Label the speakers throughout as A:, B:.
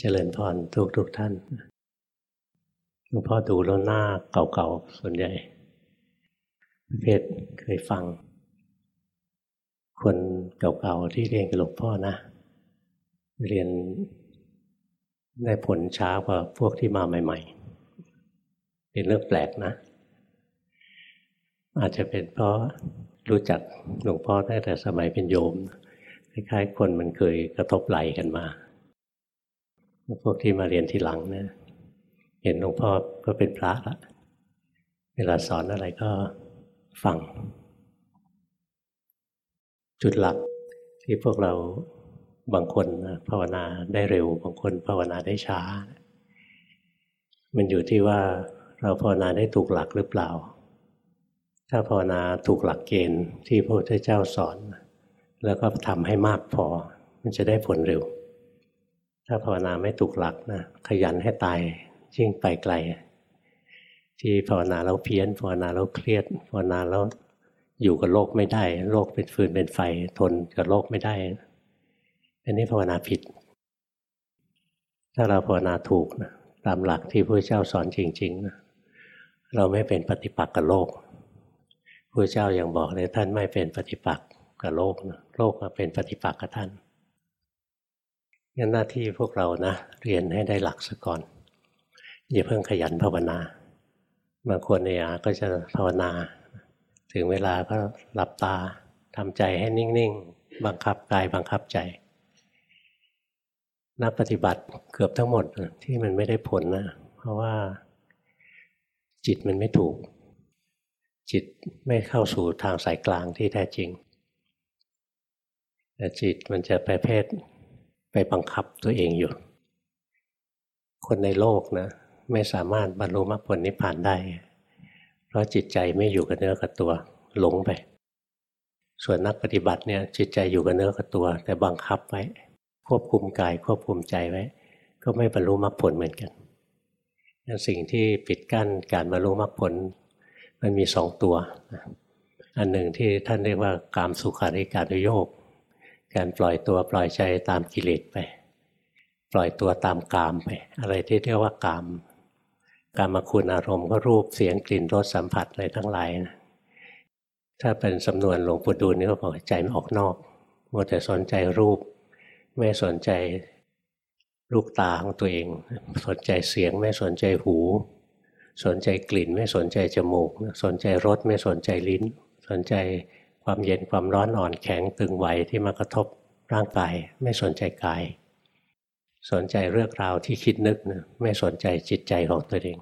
A: เจริญพรทุกทุกท่านหลวงพ่อดูแล้วหน้าเก่าๆ ส่วนใหญ่ประเภทเคยฟัง คนเก่าๆ ที่เรียนกับหลวงพ่อนะ เรียนได้ผลช้ากว่าพวกที่มาใหม่ๆ เป็นเรื่องแปลกนะ อาจจะเป็นเพราะรู้จักหลวงพ่อตั้งแต่สมัยเป็นโยมคล้ายๆคนมันเคยกระทบไหลกันมา พวกที่มาเรียนทีหลังเนะี่ยเห็นหลวงพ่อก็เป็นพระละ เวลาสอนอะไรก็ฟัง จุดหลักที่พวกเราบางคนภาวนาได้เร็ว บางคนภาวนาได้ช้า มันอยู่ที่ว่าเราภาวนาได้ถูกหลักหรือเปล่า ถ้าภาวนาถูกหลักเกณฑ์ที่พระพุทธเจ้าสอน แล้วก็ทำให้มากพอ มันจะได้ผลเร็ว ถ้าภาวนาไม่ถูกหลักนะขยันให้ตายยิ่งไปไกล ที่ภาวนาแล้วเพี้ยนภาวนาแล้วเครียดภาวนาแล้วอยู่กับโลกไม่ได้ โลกเป็นฟืนเป็นไฟทนกับโลกไม่ได้ อันนี้ภาวนาผิด ถ้าเราภาวนาถูกนะตามหลักที่พระเจ้าสอนจริงๆนะเราไม่เป็นปฏิปักษ์กับโลกพระเจ้ายัางบอกเลยท่านไม่เป็นปฏิปักษ์กับโลกนะโลกเป็นปฏิปักษ์กับท่าน งั้นหน้าที่พวกเรานะ เรียนให้ได้หลักซะก่อน อย่าเพิ่งขยันภาวนาบางคนเนี่ยก็จะภาวนา ถึงเวลาก็หลับตาทำใจให้นิ่ง ๆ บังคับกายบังคับใจ นักปฏิบัติเกือบทั้งหมดที่มันไม่ได้ผลนะ เพราะว่า จิตมันไม่ถูก จิตไม่เข้าสู่ทางสายกลางที่แท้จริงแต่จิตมันจะประเภท ไปบังคับตัวเองอยู่ คนในโลกนะ ไม่สามารถบรรลุมรรคผลนิพพานได้ เพราะจิตใจไม่อยู่กับเนื้อกับตัวหลงไป ส่วนนักปฏิบัติเนี่ยจิตใจอยู่กับเนื้อกับตัว แต่บังคับไว้ ควบคุมกายควบคุมใจไว้ ก็ไม่บรรลุมรรคผลเหมือนกันสิ่งที่ปิดกั้นการบรรลุมรรคผล มันมีสองตัว อันหนึ่งที่ท่านเรียกว่ากามสุขาริการุโยก การปล่อยตัวปล่อยใจตามกิเลสไป ปล่อยตัวตามกามไป อะไรที่เรียกว่ากามกามคุณอารมณ์ก็รูปเสียงกลิ่นรสสัมผัสอะไรทั้งหลายนะถ้าเป็นสำนวนหลวงปู่ดูลนี่ก็บอกใจมันออกนอกมัวแต่สนใจรูป ไม่สนใจลูกตาของตัวเอง สนใจเสียงไม่สนใจหู สนใจกลิ่น ไม่สนใจจมูก สนใจรสไม่สนใจลิ้น สนใจ ความเย็นความร้อนอ่อนแข็งตึงไหวที่มากระทบร่างกาย ไม่สนใจกาย สนใจเรื่องราวที่คิดนึกนะไม่สนใจจิตใจของตัวเอง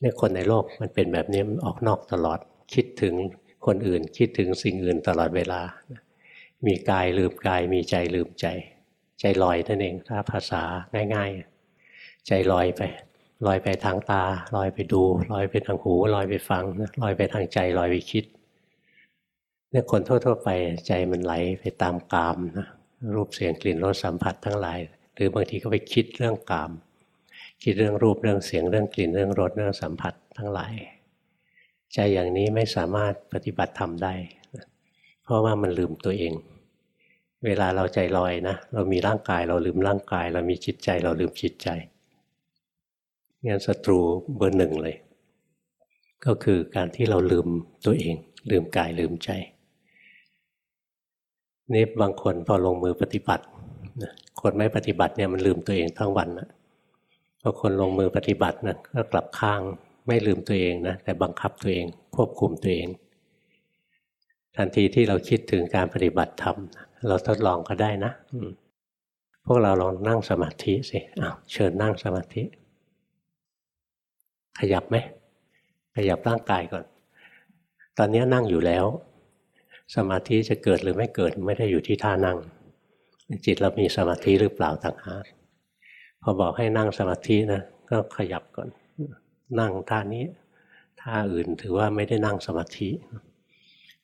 A: เนี่ยคนในโลกมันเป็นแบบนี้มันออกนอกตลอด คิดถึงคนอื่น คิดถึงสิ่งอื่นตลอดเวลา มีกายลืมกายมีใจลืมใจ ใจลอยนั่นเองถ้าภาษาง่าย ๆ ใจลอยไปลอยไปทางตาลอยไปดูลอยไปทางหูลอยไปฟังลอยไปทางใจลอยไปคิด เนี่ยคนทั่วๆไปใจมันไหลไปตามกามนะรูปเสียงกลิ่นรสสัมผัสทั้งหลาย หรือบางทีก็ไปคิดเรื่องกาม คิดเรื่องรูปเรื่องเสียงเรื่องกลิ่นเรื่องรสเรื่องสัมผัสทั้งหลาย ใจอย่างนี้ไม่สามารถปฏิบัติทำได้ เพราะว่ามันลืมตัวเอง เวลาเราใจลอยนะเรามีร่างกายเราลืมร่างกาย เรามีจิตใจเราลืมจิตใจงั้นศัตรูเบอร์หนึ่งเลย ก็คือการที่เราลืมตัวเอง ลืมกายลืมใจ นี่บางคนพอลงมือปฏิบัติคนไม่ปฏิบัติเนี่ยมันลืมตัวเองทั้งวันนะพอคนลงมือปฏิบัตินะก็กลับข้างไม่ลืมตัวเองนะแต่บังคับตัวเองควบคุมตัวเอง ทันทีที่เราคิดถึงการปฏิบัติธรรมเราทดลองก็ได้นะพวกเราลองนั่งสมาธิสิอ้าวเชิญนั่งสมาธิ ขยับไหมขยับร่างกายก่อน ตอนนี้นั่งอยู่แล้ว สมาธิจะเกิดหรือไม่เกิดไม่ได้อยู่ที่ท่านั่ง จิตเรามีสมาธิหรือเปล่าต่างหากพอบอกให้นั่งสมาธินะก็ขยับก่อน นั่งท่านี้ท่าอื่นถือว่าไม่ได้นั่งสมาธิ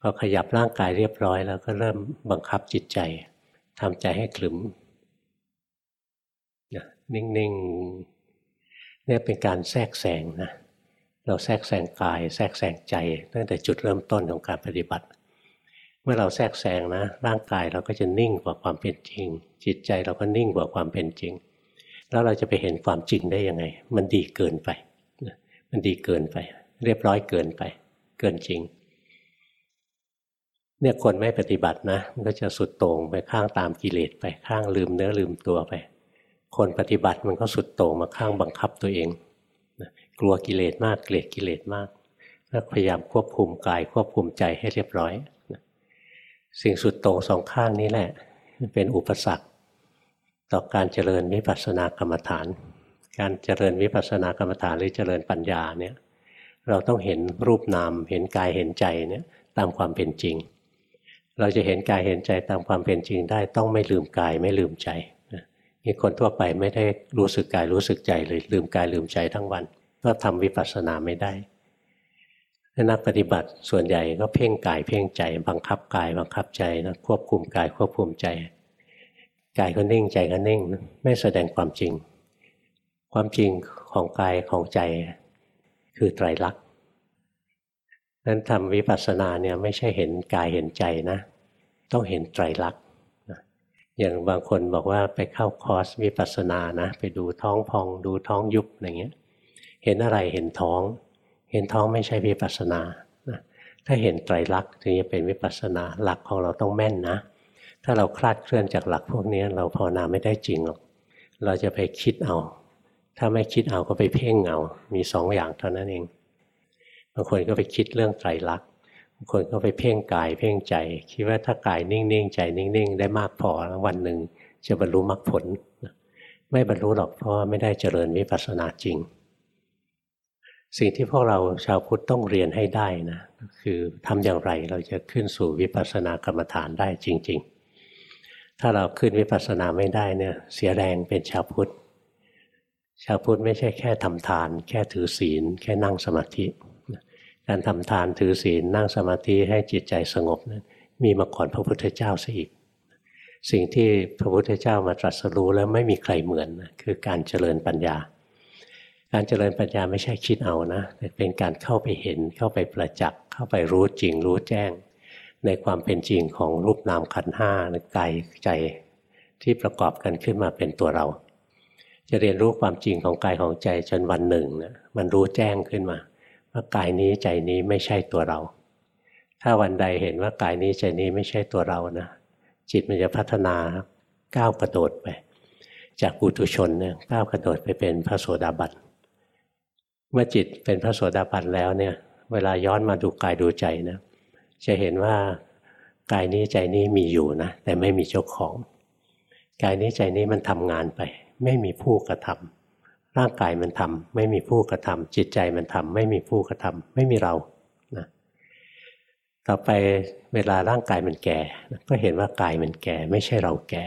A: พอขยับร่างกายเรียบร้อย แล้วก็เริ่มบังคับจิตใจทำใจให้ขลึมนิ่งๆเนี่ยเป็นการแทรกแซงนะเราแทรกแซงกาย แทรกแซงใจตั้งแต่จุดเริ่มต้นของการปฏิบัติ เมื่อเราแทรกแซงนะ ร่างกายเราก็จะนิ่งกว่าความเป็นจริง จิตใจเราก็นิ่งกว่าความเป็นจริง แล้วเราจะไปเห็นความจริงได้ยังไง มันดีเกินไป มันดีเกินไป เรียบร้อยเกินไป เกินจริง เนี่ยคนไม่ปฏิบัตินะ มันก็จะสุดโต่งไปข้างตามกิเลสไปข้างลืมเนื้อลืมตัวไป คนปฏิบัติมันก็สุดโต่งมาข้างบังคับตัวเองกลัวกิเลสมากเกลียดกิเลสมากก็พยายามควบคุมกายควบคุมใจให้เรียบร้อย สิ่งสุดโต่งสองข้างนี้แหละ เป็นอุปสรรค ต่อการเจริญวิปัสสนากรรมฐาน การเจริญวิปัสสนากรรมฐานหรือเจริญปัญญาเนี่ยเราต้องเห็นรูปนามเห็นกายเห็นใจเนี่ยตามความเป็นจริง เราจะเห็นกายเห็นใจตามความเป็นจริงได้ต้องไม่ลืมกายไม่ลืมใจนี่คนทั่วไปไม่ได้รู้สึกกายรู้สึกใจเลยลืมกายลืมใจทั้งวัน ก็ทำวิปัสสนาไม่ได้ นักปฏิบัติส่วนใหญ่ก็เพ่งกายเพ่งใจ บังคับกายบังคับใจนะควบคุมกายควบคุมใจ กายก็นิ่งใจก็นิ่งไม่แสดงความจริง ความจริงของกายของใจ คือไตรลักษณ์นั้นทำวิปัสสนาเนี่ยไม่ใช่เห็นกายเห็นใจนะ ต้องเห็นไตรลักษณ์อย่างบางคนบอกว่าไปเข้าคอร์สวิปัสสนานะ ไปดูท้องพองดูท้องยุบอะไรเงี้ย เห็นอะไรเห็นท้อง เห็นท้องไม่ใช่วิปัสสนาถ้าเห็นไตรลักษณ์ถึงจะเป็นวิปัสสนาหลักของเราต้องแม่นนะ ถ้าเราคลาดเคลื่อนจากหลักพวกนี้เราภาวนาไม่ได้จริงหรอก เราจะไปคิดเอา ถ้าไม่คิดเอาก็ไปเพ่งเอา มีสองอย่างเท่านั้นเองบางคนก็ไปคิดเรื่องไตรลักษณ์บางคนก็ไปเพ่งกายเพ่งใจ คิดว่าถ้ากายนิ่งๆใจนิ่งๆ ได้มากพอวันหนึ่งจะบรรลุมรรคผล ไม่บรรลุหรอกเพราะไม่ได้เจริญวิปัสสนาจริง สิ่งที่พวกเราชาวพุทธต้องเรียนให้ได้นะคือทำอย่างไรเราจะขึ้นสู่วิปัสสนากรรมฐานได้จริง ๆ ถ้าเราขึ้นวิปัสสนาไม่ได้เนี่ยเสียแรงเป็นชาวพุทธชาวพุทธไม่ใช่แค่ทำทาน แค่ถือศีล แค่นั่งสมาธิ การทำทานถือศีลนั่งสมาธิให้จิตใจสงบนั้นมีมาก่อนพระพุทธเจ้าซะอีก สิ่งที่พระพุทธเจ้ามาตรัสรู้แล้วไม่มีใครเหมือนคือการเจริญปัญญา การเจริญปัญญาไม่ใช่คิดเอานะแต่เป็นการเข้าไปเห็นเข้าไปประจักษ์เข้าไปรู้จริงรู้แจ้ง ในความเป็นจริงของรูปนามขันห้ากายใจที่ประกอบกันขึ้นมาเป็นตัวเรา จะเรียนรู้ความจริงของกายของใจจนวันหนึ่งนะมันรู้แจ้งขึ้นมาว่ากายนี้ใจนี้ไม่ใช่ตัวเรา ถ้าวันใดเห็นว่ากายนี้ใจนี้ไม่ใช่ตัวเรานะจิตมันจะพัฒนาก้าวกระโดดไป จากปุถุชนเนี่ยก้าวกระโดดไปเป็นพระโสดาบัน เมื่อจิตเป็นพระโสดาบันแล้วเนี่ย เวลาย้อนมาดูกายดูใจนะ จะเห็นว่ากายนี้ใจนี้มีอยู่นะ แต่ไม่มีเจ้าของ กายนี้ใจนี้มันทำงานไป ไม่มีผู้กระทำร่างกายมันทำไม่มีผู้กระทำจิตใจมันทำไม่มีผู้กระทำไม่มีเรานะต่อไปเวลาร่างกายมันแก่ ก็เห็นว่ากายมันแก่ ไม่ใช่เราแก่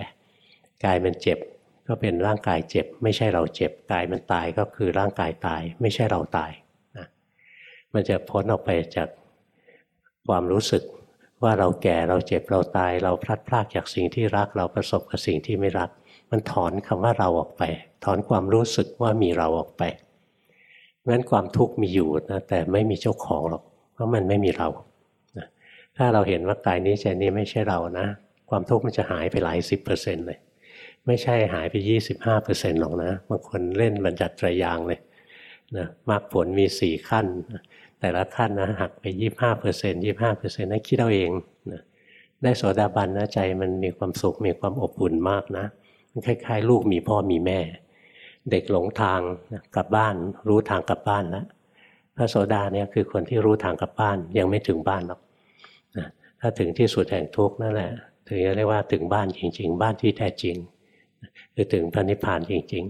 A: กายมันเจ็บ ก็เป็นร่างกายเจ็บ ไม่ใช่เราเจ็บกายมันตายก็คือร่างกายตาย ไม่ใช่เราตายนะมันจะพ้นออกไปจากความรู้สึกว่าเราแก่เราเจ็บเราตาย เราพลัดพรากจากสิ่งที่รัก เราประสบกับสิ่งที่ไม่รัก มันถอนคำว่าเราออกไป ถอนความรู้สึกว่ามีเราออกไปงั้นความทุกข์มีอยู่นะแต่ไม่มีเจ้าของหรอกเพราะมันไม่มีเราถ้าเราเห็นว่ากายนี้ใจนี้ไม่ใช่เรานะ ความทุกข์มันจะหายไปหลายสิบเปอร์เซ็นต์เลย ไม่ใช่หายไปยี่สิบห้าเปอร์เซ็นต์หรอกนะบางคนเล่นบรรจัดตรยางเลยนะมรรคผลมีสี่ขั้น แต่ละขั้นนะหักไปยี่ห้าเปอร์เซ็นต์ยี่ห้าเปอร์เซ็นต์นั่นคิดเอาเองนะได้โสดาบันนะใจมันมีความสุขมีความอบอุ่นมากนะมันคล้ายๆ ลูกมีพ่อมีแม่ เด็กหลงทางกลับบ้าน รู้ทางกลับบ้านแล้วพระโสดาเนี่ยคือคนที่รู้ทางกลับบ้านยังไม่ถึงบ้านหรอกนะถ้าถึงที่สุดแห่งทุกข์นั่นแหละถึงจะเรียกว่าถึงบ้านจริง ๆ บ้านที่แท้จริง คือถึงพระนิพพานจริง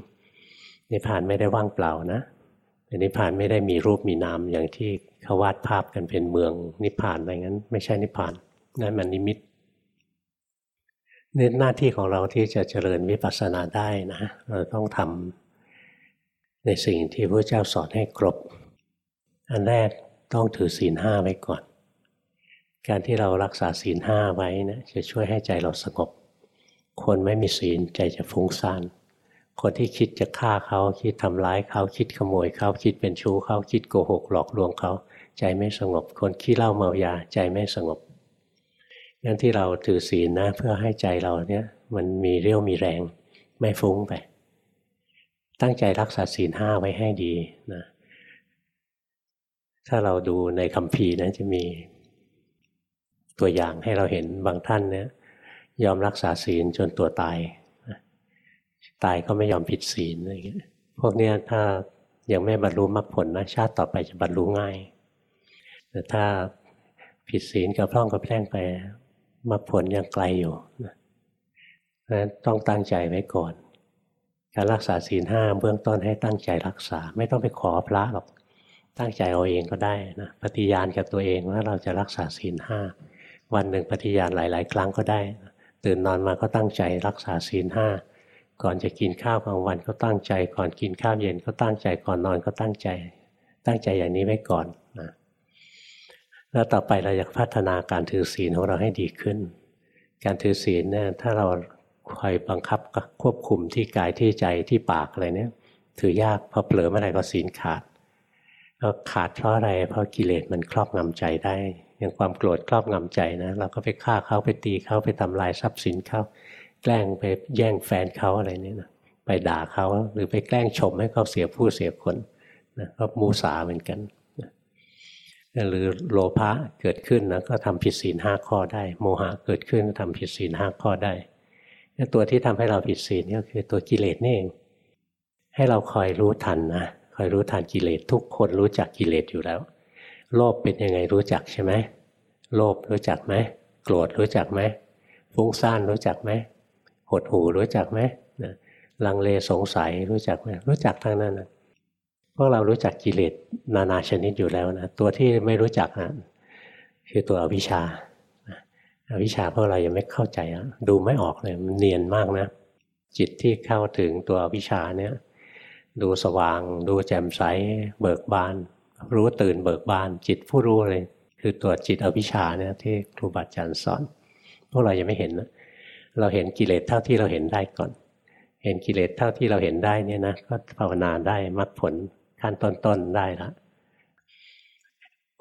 A: ๆ นิพพานไม่ได้ว่างเปล่านะนิพพานไม่ได้มีรูปมีนามอย่างที่เขาวาดภาพกันเป็นเมือง นิพพานอะไรงั้น ไม่ใช่นิพพานนั่นมันนิมิตเน้นหน้าที่ของเราที่จะเจริญวิปัสสนาได้นะเราต้องทำในสิ่งที่พระเจ้าสอนให้ครบ อันแรกต้องถือศีลห้าไว้ก่อน การที่เรารักษาศีลห้าไว้นะจะช่วยให้ใจเราสงบ คนไม่มีศีลใจจะฟุ้งซ่าน คนที่คิดจะฆ่าเขาคิดทำร้ายเขาคิดขโมยเขาคิดเป็นชู้เขาคิดโกหกหลอกลวงเขาใจไม่สงบ คนขี้เหล้าเมายาใจไม่สงบงั้นที่เราถือศีลนะ เพื่อให้ใจเราเนี่ยมันมีเรี่ยวมีแรง ไม่ฟุ้งไป ตั้งใจรักษาศีลห้าไว้ให้ดีนะถ้าเราดูในคำพีนะจะมีตัวอย่างให้เราเห็นบางท่านเนี่ย ยอมรักษาศีลจนตัวตาย ตายก็ไม่ยอมผิดศีลอะไรเงี้ยพวกเนี้ยถ้ายังไม่บรรลุมรรคผลนะชาติต่อไปจะบรรลุง่าย แต่ถ้าผิดศีลกับพร่องกับแพร่งไปมรรคผลยังไกลอยู่นะนั้นต้องตั้งใจไว้ก่อน การรักษาศีลห้าเบื้องต้นให้ตั้งใจรักษา ไม่ต้องไปขอพระหรอกตั้งใจเอาเองก็ได้นะปฏิญาณกับตัวเองว่าเราจะรักษาศีลห้าวันหนึ่งปฏิญาณหลาย ๆ ครั้งก็ได้ ตื่นนอนมาก็ตั้งใจรักษาศีลห้าก่อนจะกินข้าวกลางวันก็ตั้งใจ ก่อนกินข้าวเย็นก็ตั้งใจก่อนนอนก็ตั้งใจ ตั้งใจอย่างนี้ไว้ก่อนนะแล้วต่อไปเราจะพัฒนาการถือศีลของเราให้ดีขึ้น การถือศีลเนี่ยถ้าเราคอยบังคับควบคุมที่กายที่ใจที่ปากอะไรเนี่ยถือยากพอเผลอเมื่อไหร่ก็ศีลขาดก็ขาดเพราะอะไรเพราะกิเลสมันครอบงำใจได้ อย่างความโกรธครอบงำใจนะเราก็ไปฆ่าเขาไปตีเขาไปทำลายทรัพย์สินเขาแกล้งไปแย่งแฟนเขาอะไรเนี่ยนะไปด่าเขาหรือไปแกล้งชมให้เขาเสียผู้เสียคนนะก็มูสาเหมือนกันนะหรือโลภะเกิดขึ้นนะก็ทำผิดศีลห้าข้อได้ โมหะเกิดขึ้นทำผิดศีลห้าข้อได้ตัวที่ทำให้เราผิดศีลก็คือตัวกิเลสนี่เอง ให้เราคอยรู้ทันนะคอยรู้ทันกิเลสทุกคนรู้จักกิเลสอยู่แล้ว โลภเป็นยังไงรู้จักใช่ไหมโลภรู้จักไหมโกรธรู้จักไหมฟุ้งซ่านรู้จักไหมหดหูรู้จักไหมนะลังเลสงสัยรู้จักไหมรู้จักทั้งนั้นนะพวกเรารู้จักกิเลสนานาชนิดอยู่แล้วนะตัวที่ไม่รู้จักนะคือตัวอวิชชาอวิชชาพวกเรายังไม่เข้าใจดูไม่ออกเลยมันเนียนมากนะ จิตที่เข้าถึงตัวอวิชชาเนี่ย ดูสว่าง ดูแจ่มใส เบิกบาน รู้ตื่นเบิกบานจิตผู้รู้เลยคือตัวจิตอวิชชาเนี่ยที่ครูบาอาจารย์สอน พวกเรายังไม่เห็นนะเราเห็นกิเลสเท่าที่เราเห็นได้ก่อน เห็นกิเลสเท่าที่เราเห็นได้เนี่ยนะก็ภาวนาได้มรรคผลขั้นต้นๆได้ละ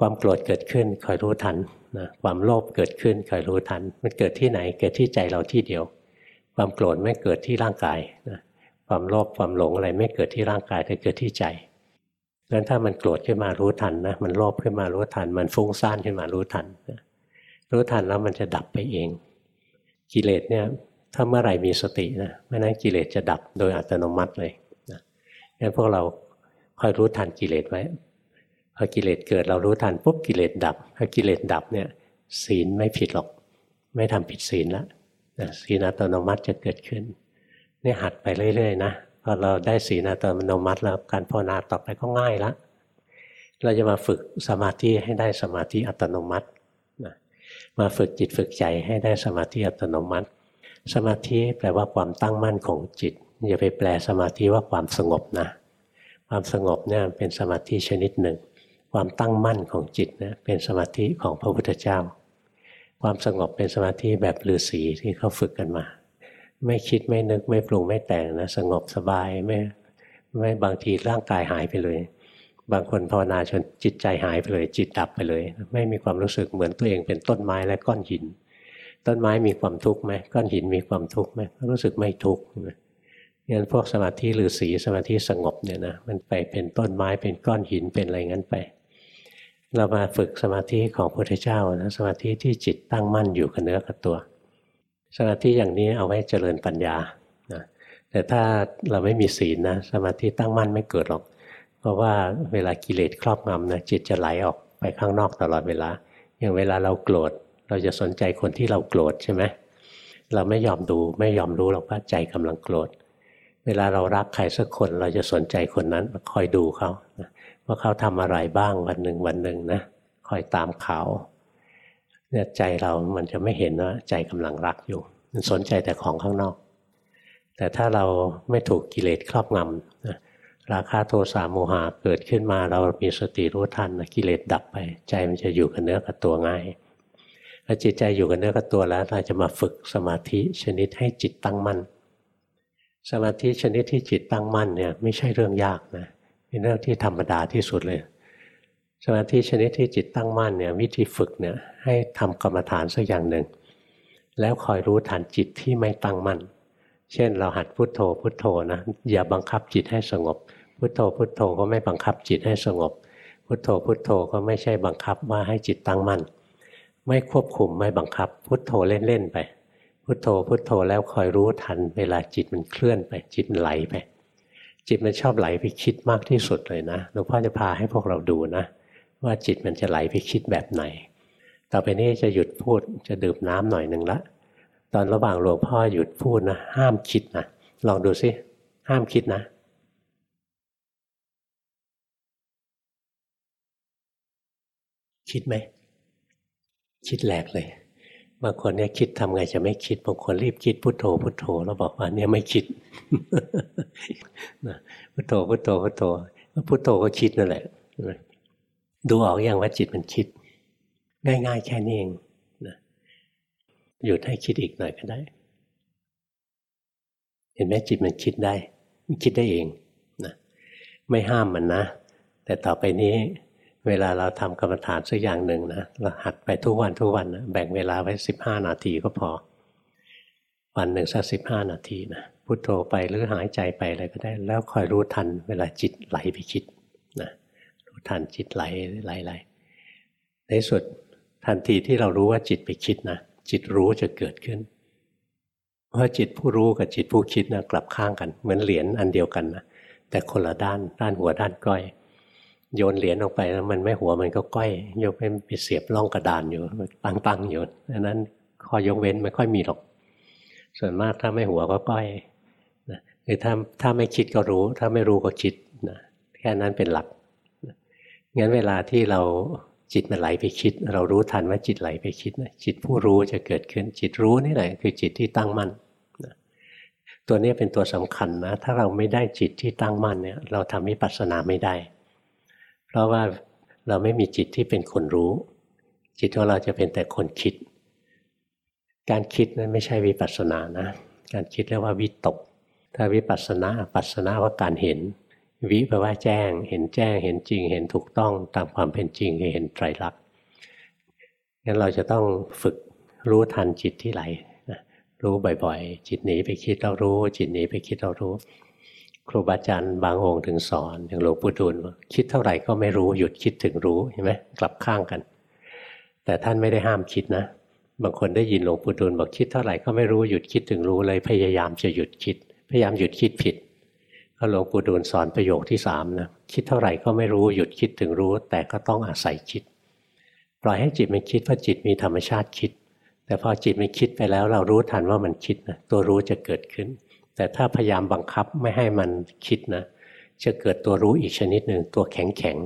A: ความโกรธเกิดขึ้นคอยรู้ทันนะความโลภเกิดขึ้นคอยรู้ทัน มันเกิดที่ไหนเกิดที่ใจเราที่เดียว ความโกรธไม่เกิดที่ร่างกายนะความโลภความหลงอะไรไม่เกิดที่ร่างกายแต่เกิดที่ใจ งั้นถ้ามันโกรธขึ้นมารู้ทันนะมันโลภขึ้นมารู้ทัน มันฟุ้งซ่านขึ้นมารู้ทันรู้ทันแล้วมันจะดับไปเอง กิเลสเนี่ยถ้าเมื่อไหร่มีสตินะเมื่อนั้นกิเลสจะดับโดยอัตโนมัติเลยนะงั้นพวกเราคอยรู้ทันกิเลสไว้พอกิเลสเกิดเรารู้ทันปุ๊บกิเลสดับพอกิเลสดับเนี่ยศีลไม่ผิดหรอก ไม่ทำผิดศีลแล้วศีลอัตโนมัติจะเกิดขึ้นนี่หัดไปเรื่อยๆนะ พอเราได้ศีลอัตโนมัติแล้วการภาวนาต่อไปก็ง่ายละเราจะมาฝึกสมาธิให้ได้สมาธิอัตโนมัตินะมาฝึกจิตฝึกใจให้ได้สมาธิอัตโนมัติ สมาธิแปลว่าความตั้งมั่นของจิต อย่าไปแปลสมาธิว่าความสงบนะ ความสงบเนี่ยเป็นสมาธิชนิดหนึ่ง ความตั้งมั่นของจิตนะเป็นสมาธิของพระพุทธเจ้า ความสงบเป็นสมาธิแบบฤาษีที่เขาฝึกกันมา ไม่คิดไม่นึกไม่ปรุงไม่แต่งนะสงบสบายไม่ไม่บางทีร่างกายหายไปเลย บางคนภาวนาจนจิตใจหายไปเลย จิตดับไปเลย ไม่มีความรู้สึกเหมือนตัวเองเป็นต้นไม้และก้อนหิน ต้นไม้มีความทุกข์ไหมก้อนหินมีความทุกข์ไหมรู้สึกไม่ทุกข์งั้นพวกสมาธิหรือสีสมาธิสงบเนี่ยนะมันไปเป็นต้นไม้เป็นก้อนหินเป็นอะไรงั้นไป เรามาฝึกสมาธิของพระพุทธเจ้านะสมาธิที่จิตตั้งมั่นอยู่กับเนื้อกับตัว สมาธิอย่างนี้เอาไว้เจริญปัญญานะแต่ถ้าเราไม่มีศีลนะสมาธิตั้งมั่นไม่เกิดหรอก เพราะว่าเวลากิเลสครอบงำนะจิตจะไหลออกไปข้างนอกตลอดเวลา อย่างเวลาเราโกรธเราจะสนใจคนที่เราโกรธใช่ไหมเราไม่ยอมดูไม่ยอมรู้หรอกว่าใจกำลังโกรธ เวลาเรารักใครสักคนเราจะสนใจคนนั้นคอยดูเขาว่าเขาทำอะไรบ้างวันหนึ่งวันหนึ่งนะคอยตามข่าว เนี่ยใจเรามันจะไม่เห็นว่าใจกำลังรักอยู่ มันสนใจแต่ของข้างนอก แต่ถ้าเราไม่ถูกกิเลสครอบงำราคาโทสะโมหะเกิดขึ้นมาเรามีสติรู้ทันกิเลสดับไป ใจมันจะอยู่กับเนื้อกับตัวง่ายพอจิตใจอยู่กับเนื้อกับตัวแล้ว เราจะมาฝึกสมาธิชนิดให้จิตตั้งมั่น สมาธิชนิดที่จิตตั้งมั่นเนี่ยไม่ใช่เรื่องยากนะเป็นเรื่องที่ธรรมดาที่สุดเลย สมาธิชนิดที่จิตตั้งมั่นเนี่ยวิธีฝึกเนี่ยให้ทำกรรมฐานสักอย่างหนึ่ง แล้วคอยรู้ทันจิตที่ไม่ตั้งมั่น เช่นเราหัดพุทโธพุทโธนะอย่าบังคับจิตให้สงบ พุทโธพุทโธก็ไม่บังคับจิตให้สงบ พุทโธพุทโธก็ไม่ใช่บังคับว่าให้จิตตั้งมั่น ไม่ควบคุมไม่บังคับ พุทโธเล่นๆไปพุทโธพุทโธแล้วคอยรู้ทันเวลาจิตมันเคลื่อนไป จิตมันไหลไป จิตมันชอบไหลไปคิดมากที่สุดเลยนะหลวงพ่อจะพาให้พวกเราดูนะ ว่าจิตมันจะไหลไปคิดแบบไหน ต่อไปนี้จะหยุดพูดจะดื่มน้ำหน่อยหนึ่งละ ตอนระหว่างหลวงพ่อหยุดพูดนะห้ามคิดนะลองดูสิห้ามคิดนะคิดไหม คิดแหลกเลย บางคนเนี่ยคิดทำไงจะไม่คิด บางคนรีบคิดพุโทโธพุโทโธแล้วบอกว่าเนี่ยไม่คิดพุโทโธพุโทโธพุโทโธพุโทโธก็คิดนั่นแหละ ดูออกอยังว่าจิตมันคิด ง่าย ๆ แค่นี้เองนะหยุดให้คิดอีกหน่อยก็ได้ เห็นไหมจิตมันคิดได้ มันคิดได้เองนะไม่ห้ามมันนะ แต่ต่อไปนี้เวลาเราทำกรรมฐานสักอย่างหนึ่งนะเราหัดไปทุกวันทุกวันนะแบ่งเวลาไว้สิบห้านาทีก็พอ วันหนึ่งสักสิบห้านาทีนะพุโทโธไปหรือหายใจไปอะไรก็ได้ แล้วคอยรู้ทันเวลาจิตไหลไปคิด ทันจิตไหลไหลไหลในสุดทันทีที่เรารู้ว่าจิตไปคิดนะจิตรู้จะเกิดขึ้น เพราะจิตผู้รู้กับจิตผู้คิดนะกลับข้างกัน เหมือนเหรียญอันเดียวกันนะแต่คนละด้านด้านหัวด้านก้อย โยนเหรียญออกไปแล้วมันไม่หัวมันก็ก้อยโยกไปเสียบล่องกระดานอยู่ปังๆอยู่อันนั้นข้อยกเว้นไม่ค่อยมีหรอก ส่วนมากถ้าไม่หัวก็ก้อยนะคือถ้าถ้าไม่คิดก็รู้ ถ้าไม่รู้ก็คิดนะแค่นั้นเป็นหลัก งั้นเวลาที่เราจิตมันไหลไปคิด เรารู้ทันว่าจิตไหลไปคิดนะจิตผู้รู้จะเกิดขึ้น จิตรู้นี่แหละคือจิตที่ตั้งมั่นตัวนี้เป็นตัวสำคัญนะ ถ้าเราไม่ได้จิตที่ตั้งมั่นเนี่ยเราทำวิปัสสนาไม่ได้ เพราะว่าเราไม่มีจิตที่เป็นคนรู้ จิตของเราจะเป็นแต่คนคิด การคิดนั้นไม่ใช่วิปัสสนานะ การคิดเรียกว่าวิตก ถ้าวิปัสสนาปัสสนาว่าการเห็น วิแปลว่าแจ้ง เห็นแจ้ง เห็นจริง เห็นถูกต้องตามความเป็นจริงเห็นไตรลักษณ์งั้นเราจะต้องฝึกรู้ทันจิตที่ไหลรู้บ่อยๆ จิตหนีไปคิดเรารู้ จิตหนีไปคิดเรารู้ ครูบาอาจารย์บางองค์ถึงสอนอย่างหลวงปู่ดูลคิดเท่าไหร่ก็ไม่รู้หยุดคิดถึงรู้เห็นไหมกลับข้างกัน แต่ท่านไม่ได้ห้ามคิดนะ บางคนได้ยินหลวงปู่ดูลบอกคิดเท่าไหร่ก็ไม่รู้หยุดคิดถึงรู้เลยพยายามจะหยุดคิด พยายามหยุดคิดผิด ก็หลวงปู่ดูลสอนประโยคที่สามนะคิดเท่าไหร่ก็ไม่รู้หยุดคิดถึงรู้ แต่ก็ต้องอาศัยคิด ปล่อยให้จิตมันคิดเพราะจิตมีธรรมชาติคิด แต่พอจิตมันคิดไปแล้ว เรารู้ทันว่ามันคิดนะตัวรู้จะเกิดขึ้น แต่ถ้าพยายามบังคับไม่ให้มันคิดนะจะเกิดตัวรู้อีกชนิดหนึ่งตัวแข็งแข็ง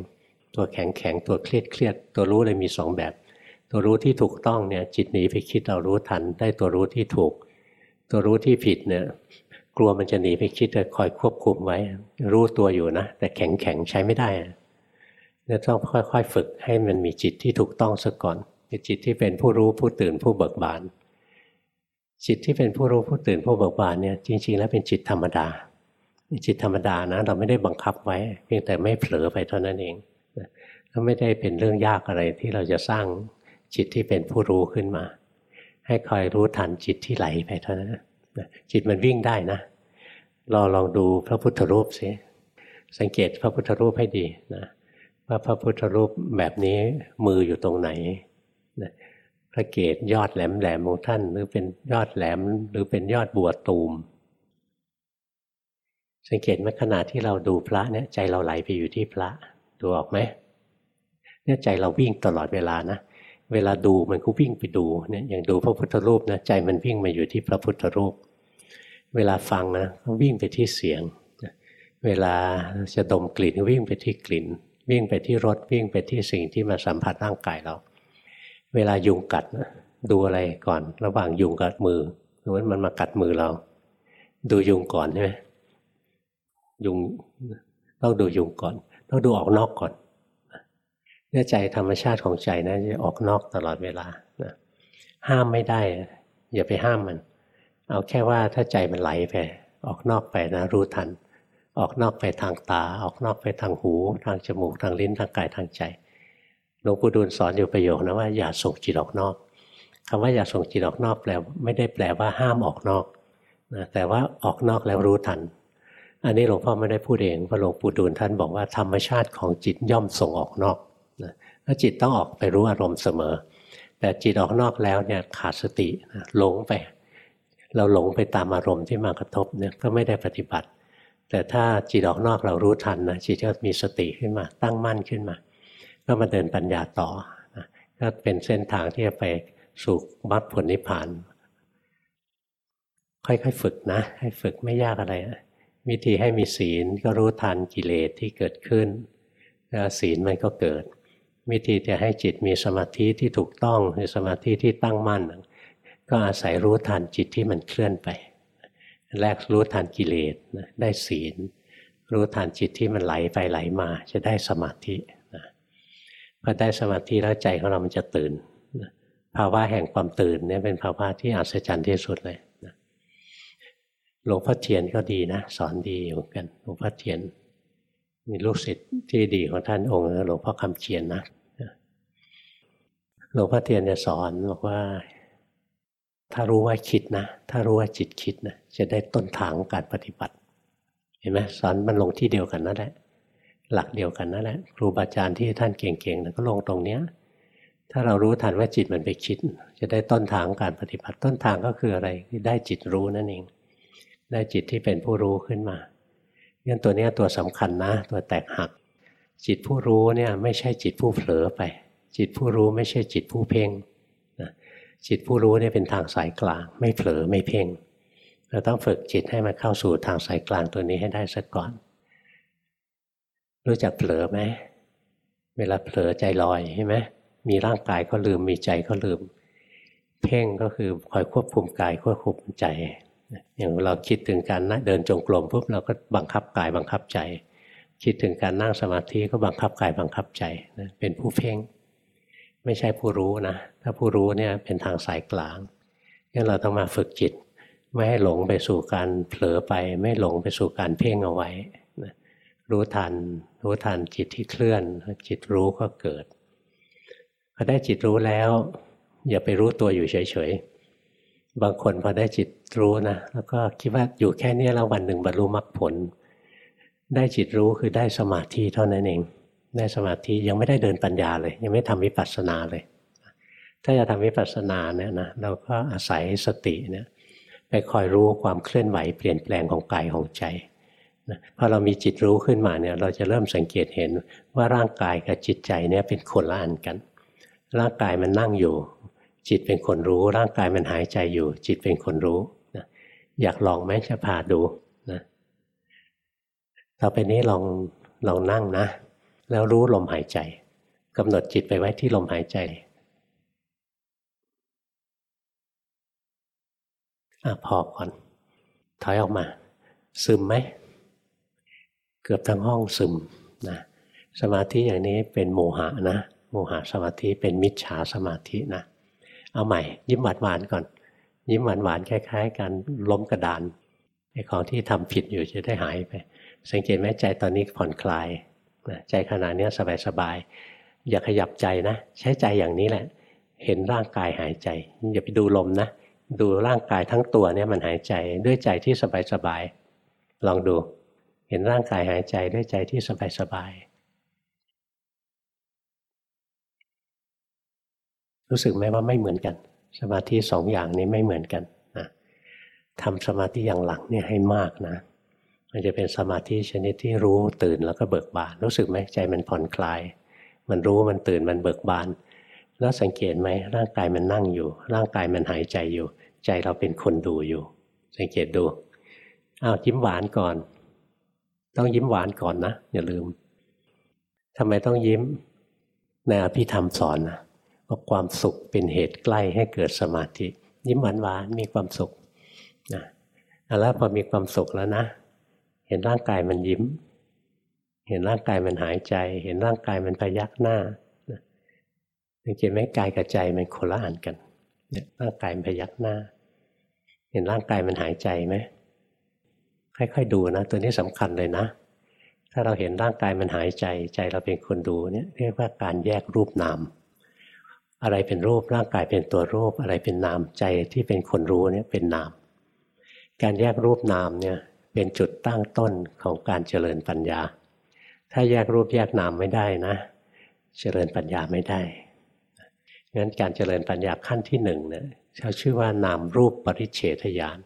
A: ตัวแข็งแข็งตัวเครียดเครียดตัวรู้เลยมีสองแบบ ตัวรู้ที่ถูกต้องเนี่ยจิตหนีไปคิดเรารู้ทันได้ตัวรู้ที่ถูก ตัวรู้ที่ผิดเนี่ย กลัวมันจะหนีไปคิดจะคอยควบคุมไว้ รู้ตัวอยู่นะ แต่แข็งแข็งใช้ไม่ได้เนี่ยต้องค่อยๆฝึกให้มันมีจิตที่ถูกต้องซะก่อนจิตที่เป็นผู้รู้ผู้ตื่นผู้เบิกบาน จิตที่เป็นผู้รู้ผู้ตื่นผู้เบิกบานเนี่ยจริง ๆ แล้วเป็นจิตธรรมดาจิตธรรมดานะ เราไม่ได้บังคับไว้ เพียงแต่ไม่เผลอไปเท่านั้นเองก็ไม่ได้เป็นเรื่องยากอะไรที่เราจะสร้างจิตที่เป็นผู้รู้ขึ้นมา ให้คอยรู้ทันจิตที่ไหลไปเท่านั้น จิตมันวิ่งได้นะรอลองดูพระพุทธรูปสิสังเกตพระพุทธรูปให้ดีนะว่าพระพุทธรูปแบบนี้มืออยู่ตรงไหนพระเกศยอดแหลมแหลมของท่าน หรือเป็นยอดแหลม หรือเป็นยอดบัวตูม สังเกตไหมขณะที่เราดูพระเนี่ยใจเราไหลไปอยู่ที่พระดูออกไหมเนี่ยใจเราวิ่งตลอดเวลานะ เวลาดูมันก็วิ่งไปดูเนี่ยอย่างดูพระพุทธรูปนะใจมันวิ่งมาอยู่ที่พระพุทธรูป เวลาฟังนะก็วิ่งไปที่เสียง เวลาจะดมกลิ่นวิ่งไปที่กลิ่น วิ่งไปที่รสวิ่งไปที่สิ่งที่มาสัมผัสร่างกายเรา เวลายุงกัดนะดูอะไรก่อน ระหว่างยุงกับมือหรือว่ามันมากัดมือเรา ดูยุงก่อนใช่ไหมยุงต้องดูยุงก่อน ต้องดูออกนอกก่อน เนี่ยใจธรรมชาติของใจนะจะออกนอกตลอดเวลานะห้ามไม่ได้ อย่าไปห้ามมัน เอาแค่ว่าถ้าใจมันไหลไปออกนอกไปนะรู้ทัน ออกนอกไปทางตา ออกนอกไปทางหู ทางจมูกทางลิ้นทางกายทางใจหลวงปู่ดูลสอนอยู่ประโยคนะว่าอย่าส่งจิตออกนอกคำว่าอย่าส่งจิตออกนอกแปลไม่ได้แปลว่าห้ามออกนอกนะแต่ว่าออกนอกแล้วรู้ทัน อันนี้หลวงพ่อไม่ได้พูดเองเพราะหลวงปู่ดูลท่านบอกว่าธรรมชาติของจิตย่อมส่งออกนอก นะจิตต้องออกไปรู้อารมณ์เสมอ แต่จิตออกนอกแล้วเนี่ยขาดสติหลงไป เราหลงไปตามอารมณ์ที่มากระทบเนี่ยก็ไม่ได้ปฏิบัติ แต่ถ้าจิตออกนอกเรารู้ทันนะจิตก็มีสติขึ้นมา ตั้งมั่นขึ้นมา ก็มาเดินปัญญาต่อนะก็เป็นเส้นทางที่จะไปสู่มรรคผลนิพพาน ค่อยๆฝึกนะ ให้ฝึกไม่ยากอะไรนะวิธีให้มีศีลก็รู้ทันกิเลสที่เกิดขึ้นแล้วศีลมันก็เกิด วิธีจะให้จิตมีสมาธิที่ถูกต้องคือสมาธิที่ตั้งมั่น ก็อาศัยรู้ทันจิตที่มันเคลื่อนไป แรกรู้ทันกิเลสได้ศีล รู้ทันจิตที่มันไหลไปไหลมา จะได้สมาธิพอได้สมาธิแล้วใจของเรามันจะตื่นภาวะแห่งความตื่นเนี่ยเป็นภาวะที่อัศจรรย์ที่สุดเลยหลวงพ่อเทียนก็ดีนะ สอนดีเหมือนกันหลวงพ่อเทียน มีลูกศิษย์ที่ดีของท่านองค์หลวงพ่อคำเชียนนะหลวงพ่อเทียนจะสอนบอกว่า ถ้ารู้ว่าคิดนะ ถ้ารู้ว่าจิตคิดนะจะได้ต้นทางการปฏิบัติ เห็นไหมสอนมันลงที่เดียวกันนั่นแหละหลักเดียวกันนั่นแหละครูบาอาจารย์ที่ท่านเก่งๆนะก็ลงตรงเนี้ย ถ้าเรารู้ทันว่าจิตมันไปคิด จะได้ต้นทางการปฏิบัติต้นทางก็คืออะไรได้จิตรู้นั่นเอง ได้จิตที่เป็นผู้รู้ขึ้นมา เนี่ตัวนี้ตัวสำคัญนะ ตัวแตกหัก จิตผู้รู้เนี่ยไม่ใช่จิตผู้เผลอไป จิตผู้รู้ไม่ใช่จิตผู้เพ่งนะจิตผู้รู้เนี่ยเป็นทางสายกลาง ไม่เผลอไม่เพ่งเราต้องฝึกจิตให้มันเข้าสู่ทางสายกลางตัวนี้ให้ได้สักก่อน รู้จักเผลอไหมเวลาเผลอใจลอยใช่ไหมมีร่างกายก็ลืมมีใจก็ลืม เพ่งก็คือคอยควบคุมกายควบคุมใจ อย่างเราคิดถึงการเดินจงกรมปุ๊บเราก็บังคับกายบังคับใจ คิดถึงการนั่งสมาธิก็บังคับกายบังคับใจนะเป็นผู้เพ่ง ไม่ใช่ผู้รู้นะ ถ้าผู้รู้เนี่ยเป็นทางสายกลางงั้นเราต้องมาฝึกจิต ไม่ให้หลงไปสู่การเผลอไป ไม่หลงไปสู่การเพ่งเอาไว้นะรู้ทัน รู้ทันจิตที่เคลื่อน จิตรู้ก็เกิดพอได้จิตรู้แล้ว อย่าไปรู้ตัวอยู่เฉยๆ บางคนพอได้จิตรู้นะแล้วก็คิดว่าอยู่แค่นี้แล้ววันหนึ่งบรรลุมรรคผล ได้จิตรู้คือได้สมาธิเท่านั้นเอง ได้สมาธิยังไม่ได้เดินปัญญาเลย ยังไม่ทำวิปัสสนาเลย ถ้าจะทำวิปัสสนาเนี่ยนะเราก็อาศัยสติเนี่ยไปคอยรู้ความเคลื่อนไหวเปลี่ยนแปลงของกายของใจพอเรามีจิตรู้ขึ้นมาเนี่ยเราจะเริ่มสังเกตเห็นว่าร่างกายกับจิตใจเนี่ยเป็นคนละอันกัน ร่างกายมันนั่งอยู่ จิตเป็นคนรู้ร่างกายมันหายใจอยู่ จิตเป็นคนรู้นะอยากลองไหมจะพาดูนะต่อไปนี้ลองลองนั่งนะ แล้วรู้ลมหายใจกำหนดจิตไปไว้ที่ลมหายใจอะพอก่อน ถอยออกมา ซึมไหม เกือบทั้งห้องซึมนะสมาธิอย่างนี้เป็นโมหะนะ โมหะสมาธิเป็นมิจฉาสมาธินะ เอาใหม่ ยิ้มหวานหวานก่อน ยิ้มหวานหวานคล้าย ๆ กันล้มกระดานไอ้ของที่ทำผิดอยู่จะได้หายไป สังเกตไหมใจตอนนี้ผ่อนคลายใจขณะนี้สบายๆอย่าขยับใจนะ ใช้ใจอย่างนี้แหละ เห็นร่างกายหายใจ อย่าไปดูลมนะ ดูร่างกายทั้งตัวเนี่ยมันหายใจด้วยใจที่สบายๆลองดู เห็นร่างกายหายใจด้วยใจที่สบายๆ รู้สึกไหมว่าไม่เหมือนกัน สมาธิสองอย่างนี้ไม่เหมือนกันนะทำสมาธิอย่างหลังเนี่ยให้มากนะ มันจะเป็นสมาธิชนิดที่รู้ตื่นแล้วก็เบิกบาน รู้สึกไหมใจมันผ่อนคลาย มันรู้มันตื่นมันเบิกบาน แล้วสังเกตไหมร่างกายมันนั่งอยู่ ร่างกายมันหายใจอยู่ ใจเราเป็นคนดูอยู่ สังเกตดูอ้าวยิ้มหวานก่อน ต้องยิ้มหวานก่อนนะอย่าลืมทำไมต้องยิ้มในอภิธรรมสอนนะ ว่าความสุขเป็นเหตุใกล้ให้เกิดสมาธิ ยิ้มหวานหวานมีความสุขนะแล้วพอมีความสุขแล้วนะ เห็นร่างกายมันยิ้ม เห็นร่างกายมันหายใจ เห็นร่างกายมันพยักหน้าสังเกตไหมกายกับใจมันคนละอันกันเนี่ยร่างกายมันพยักหน้า เห็นร่างกายมันหายใจไหมค่อยๆดูนะ ตัวนี้สำคัญเลยนะ ถ้าเราเห็นร่างกายมันหายใจ ใจเราเป็นคนดูเนี่ยเรียกว่าการแยกรูปนาม อะไรเป็นรูปร่างกายเป็นตัวรูป อะไรเป็นนามใจที่เป็นคนรู้เนี่ยเป็นนาม การแยกรูปนามเนี่ยเป็นจุดตั้งต้นของการเจริญปัญญา ถ้าแยกรูปแยกนามไม่ได้นะ เจริญปัญญาไม่ได้งั้นการเจริญปัญญาขั้นที่หนึ่งเนี่ยเขาชื่อว่านามรูปปริเฉทญาณ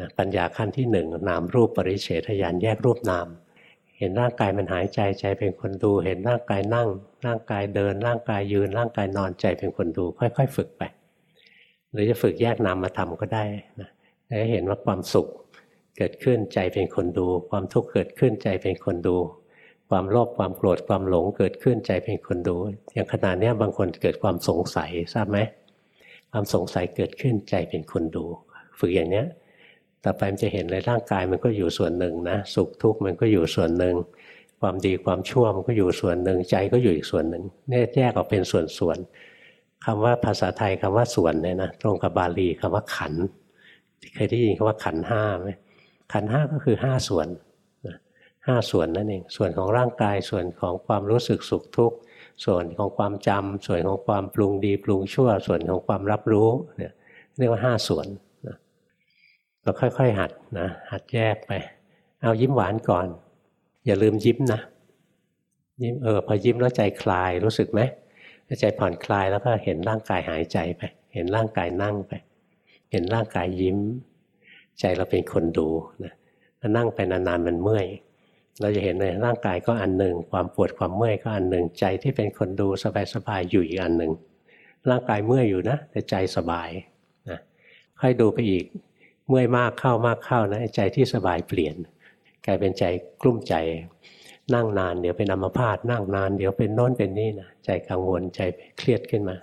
A: นะปัญญาขั้นที่หนึ่งนามรูปปริเฉทญาณแยกรูปนาม เห็นร่างกายมันหายใจใจเป็นคนดู เห็นร่างกายนั่ง ร่างกายเดิน ร่างกายยืน ร่างกายนอนใจเป็นคนดู ค่อย ๆ ฝึกไป หรือจะฝึกแยกนามมาทำก็ได้นะจะเห็นว่าความสุขเกิดขึ้นใจเป็นคนดู ความทุกข์เกิดขึ้นใจเป็นคนดู ความโลภความโกรธความหลงเกิดขึ้นใจเป็นคนดู อย่างขนาดนี้บางคนเกิดความสงสัยทราบไหมความสงสัยเกิดขึ้นใจเป็นคนดู ฝึกอย่างเนี้ย ต่อไปมันจะเห็นเลยร่างกายมันก็อยู่ส่วนหนึ่งนะสุขทุกข์มันก็อยู่ส่วนหนึ่ง ความดีความชั่วมันก็อยู่ส่วนหนึ่งใจก็อยู่อีกส่วนหนึ่งเนี่ยแยกออกเป็นส่วนๆคำว่าภาษาไทยคำว่าส่วนเนี่ยนะตรงกับบาลีคำว่าขันเคยได้ยินคำว่าขันห้าไหมขันห้าก็คือห้าส่วนห้าส่วนนั่นเองส่วนของร่างกายส่วนของความรู้สึกสุขทุกข์ส่วนของความจำส่วนของความปรุงดีปรุงชั่ว ส่วนของความรับรู้เนี่ยเรียกว่าห้าส่วน เราค่อยๆหัดนะหัดแยกไป เอายิ้มหวานก่อน อย่าลืมยิ้มนะยิ้มเออพอยิ้มแล้วใจคลายรู้สึกไหมใจผ่อนคลายแล้วก็เห็นร่างกายหายใจไป เห็นร่างกายนั่งไป เห็นร่างกายยิ้ม ใจเราเป็นคนดูนะนั่งไปนานๆมันเมื่อย เราจะเห็นเลยร่างกายก็อันหนึ่งความปวดความเมื่อยก็อันหนึ่งใจที่เป็นคนดูสบายๆอยู่อีกอันหนึ่งร่างกายเมื่อยอยู่นะ แต่ใจสบายนะค่อยดูไปอีก เมื่อยมากเข้ามากเข้านะใจที่สบายเปลี่ยน กลายเป็นใจกลุ้มใจนั่งนานเดี๋ยวเป็นอัมพาตนั่งนานเดี๋ยวเป็นโน้นเป็นนี่นะใจกังวลใจเครียดขึ้นมา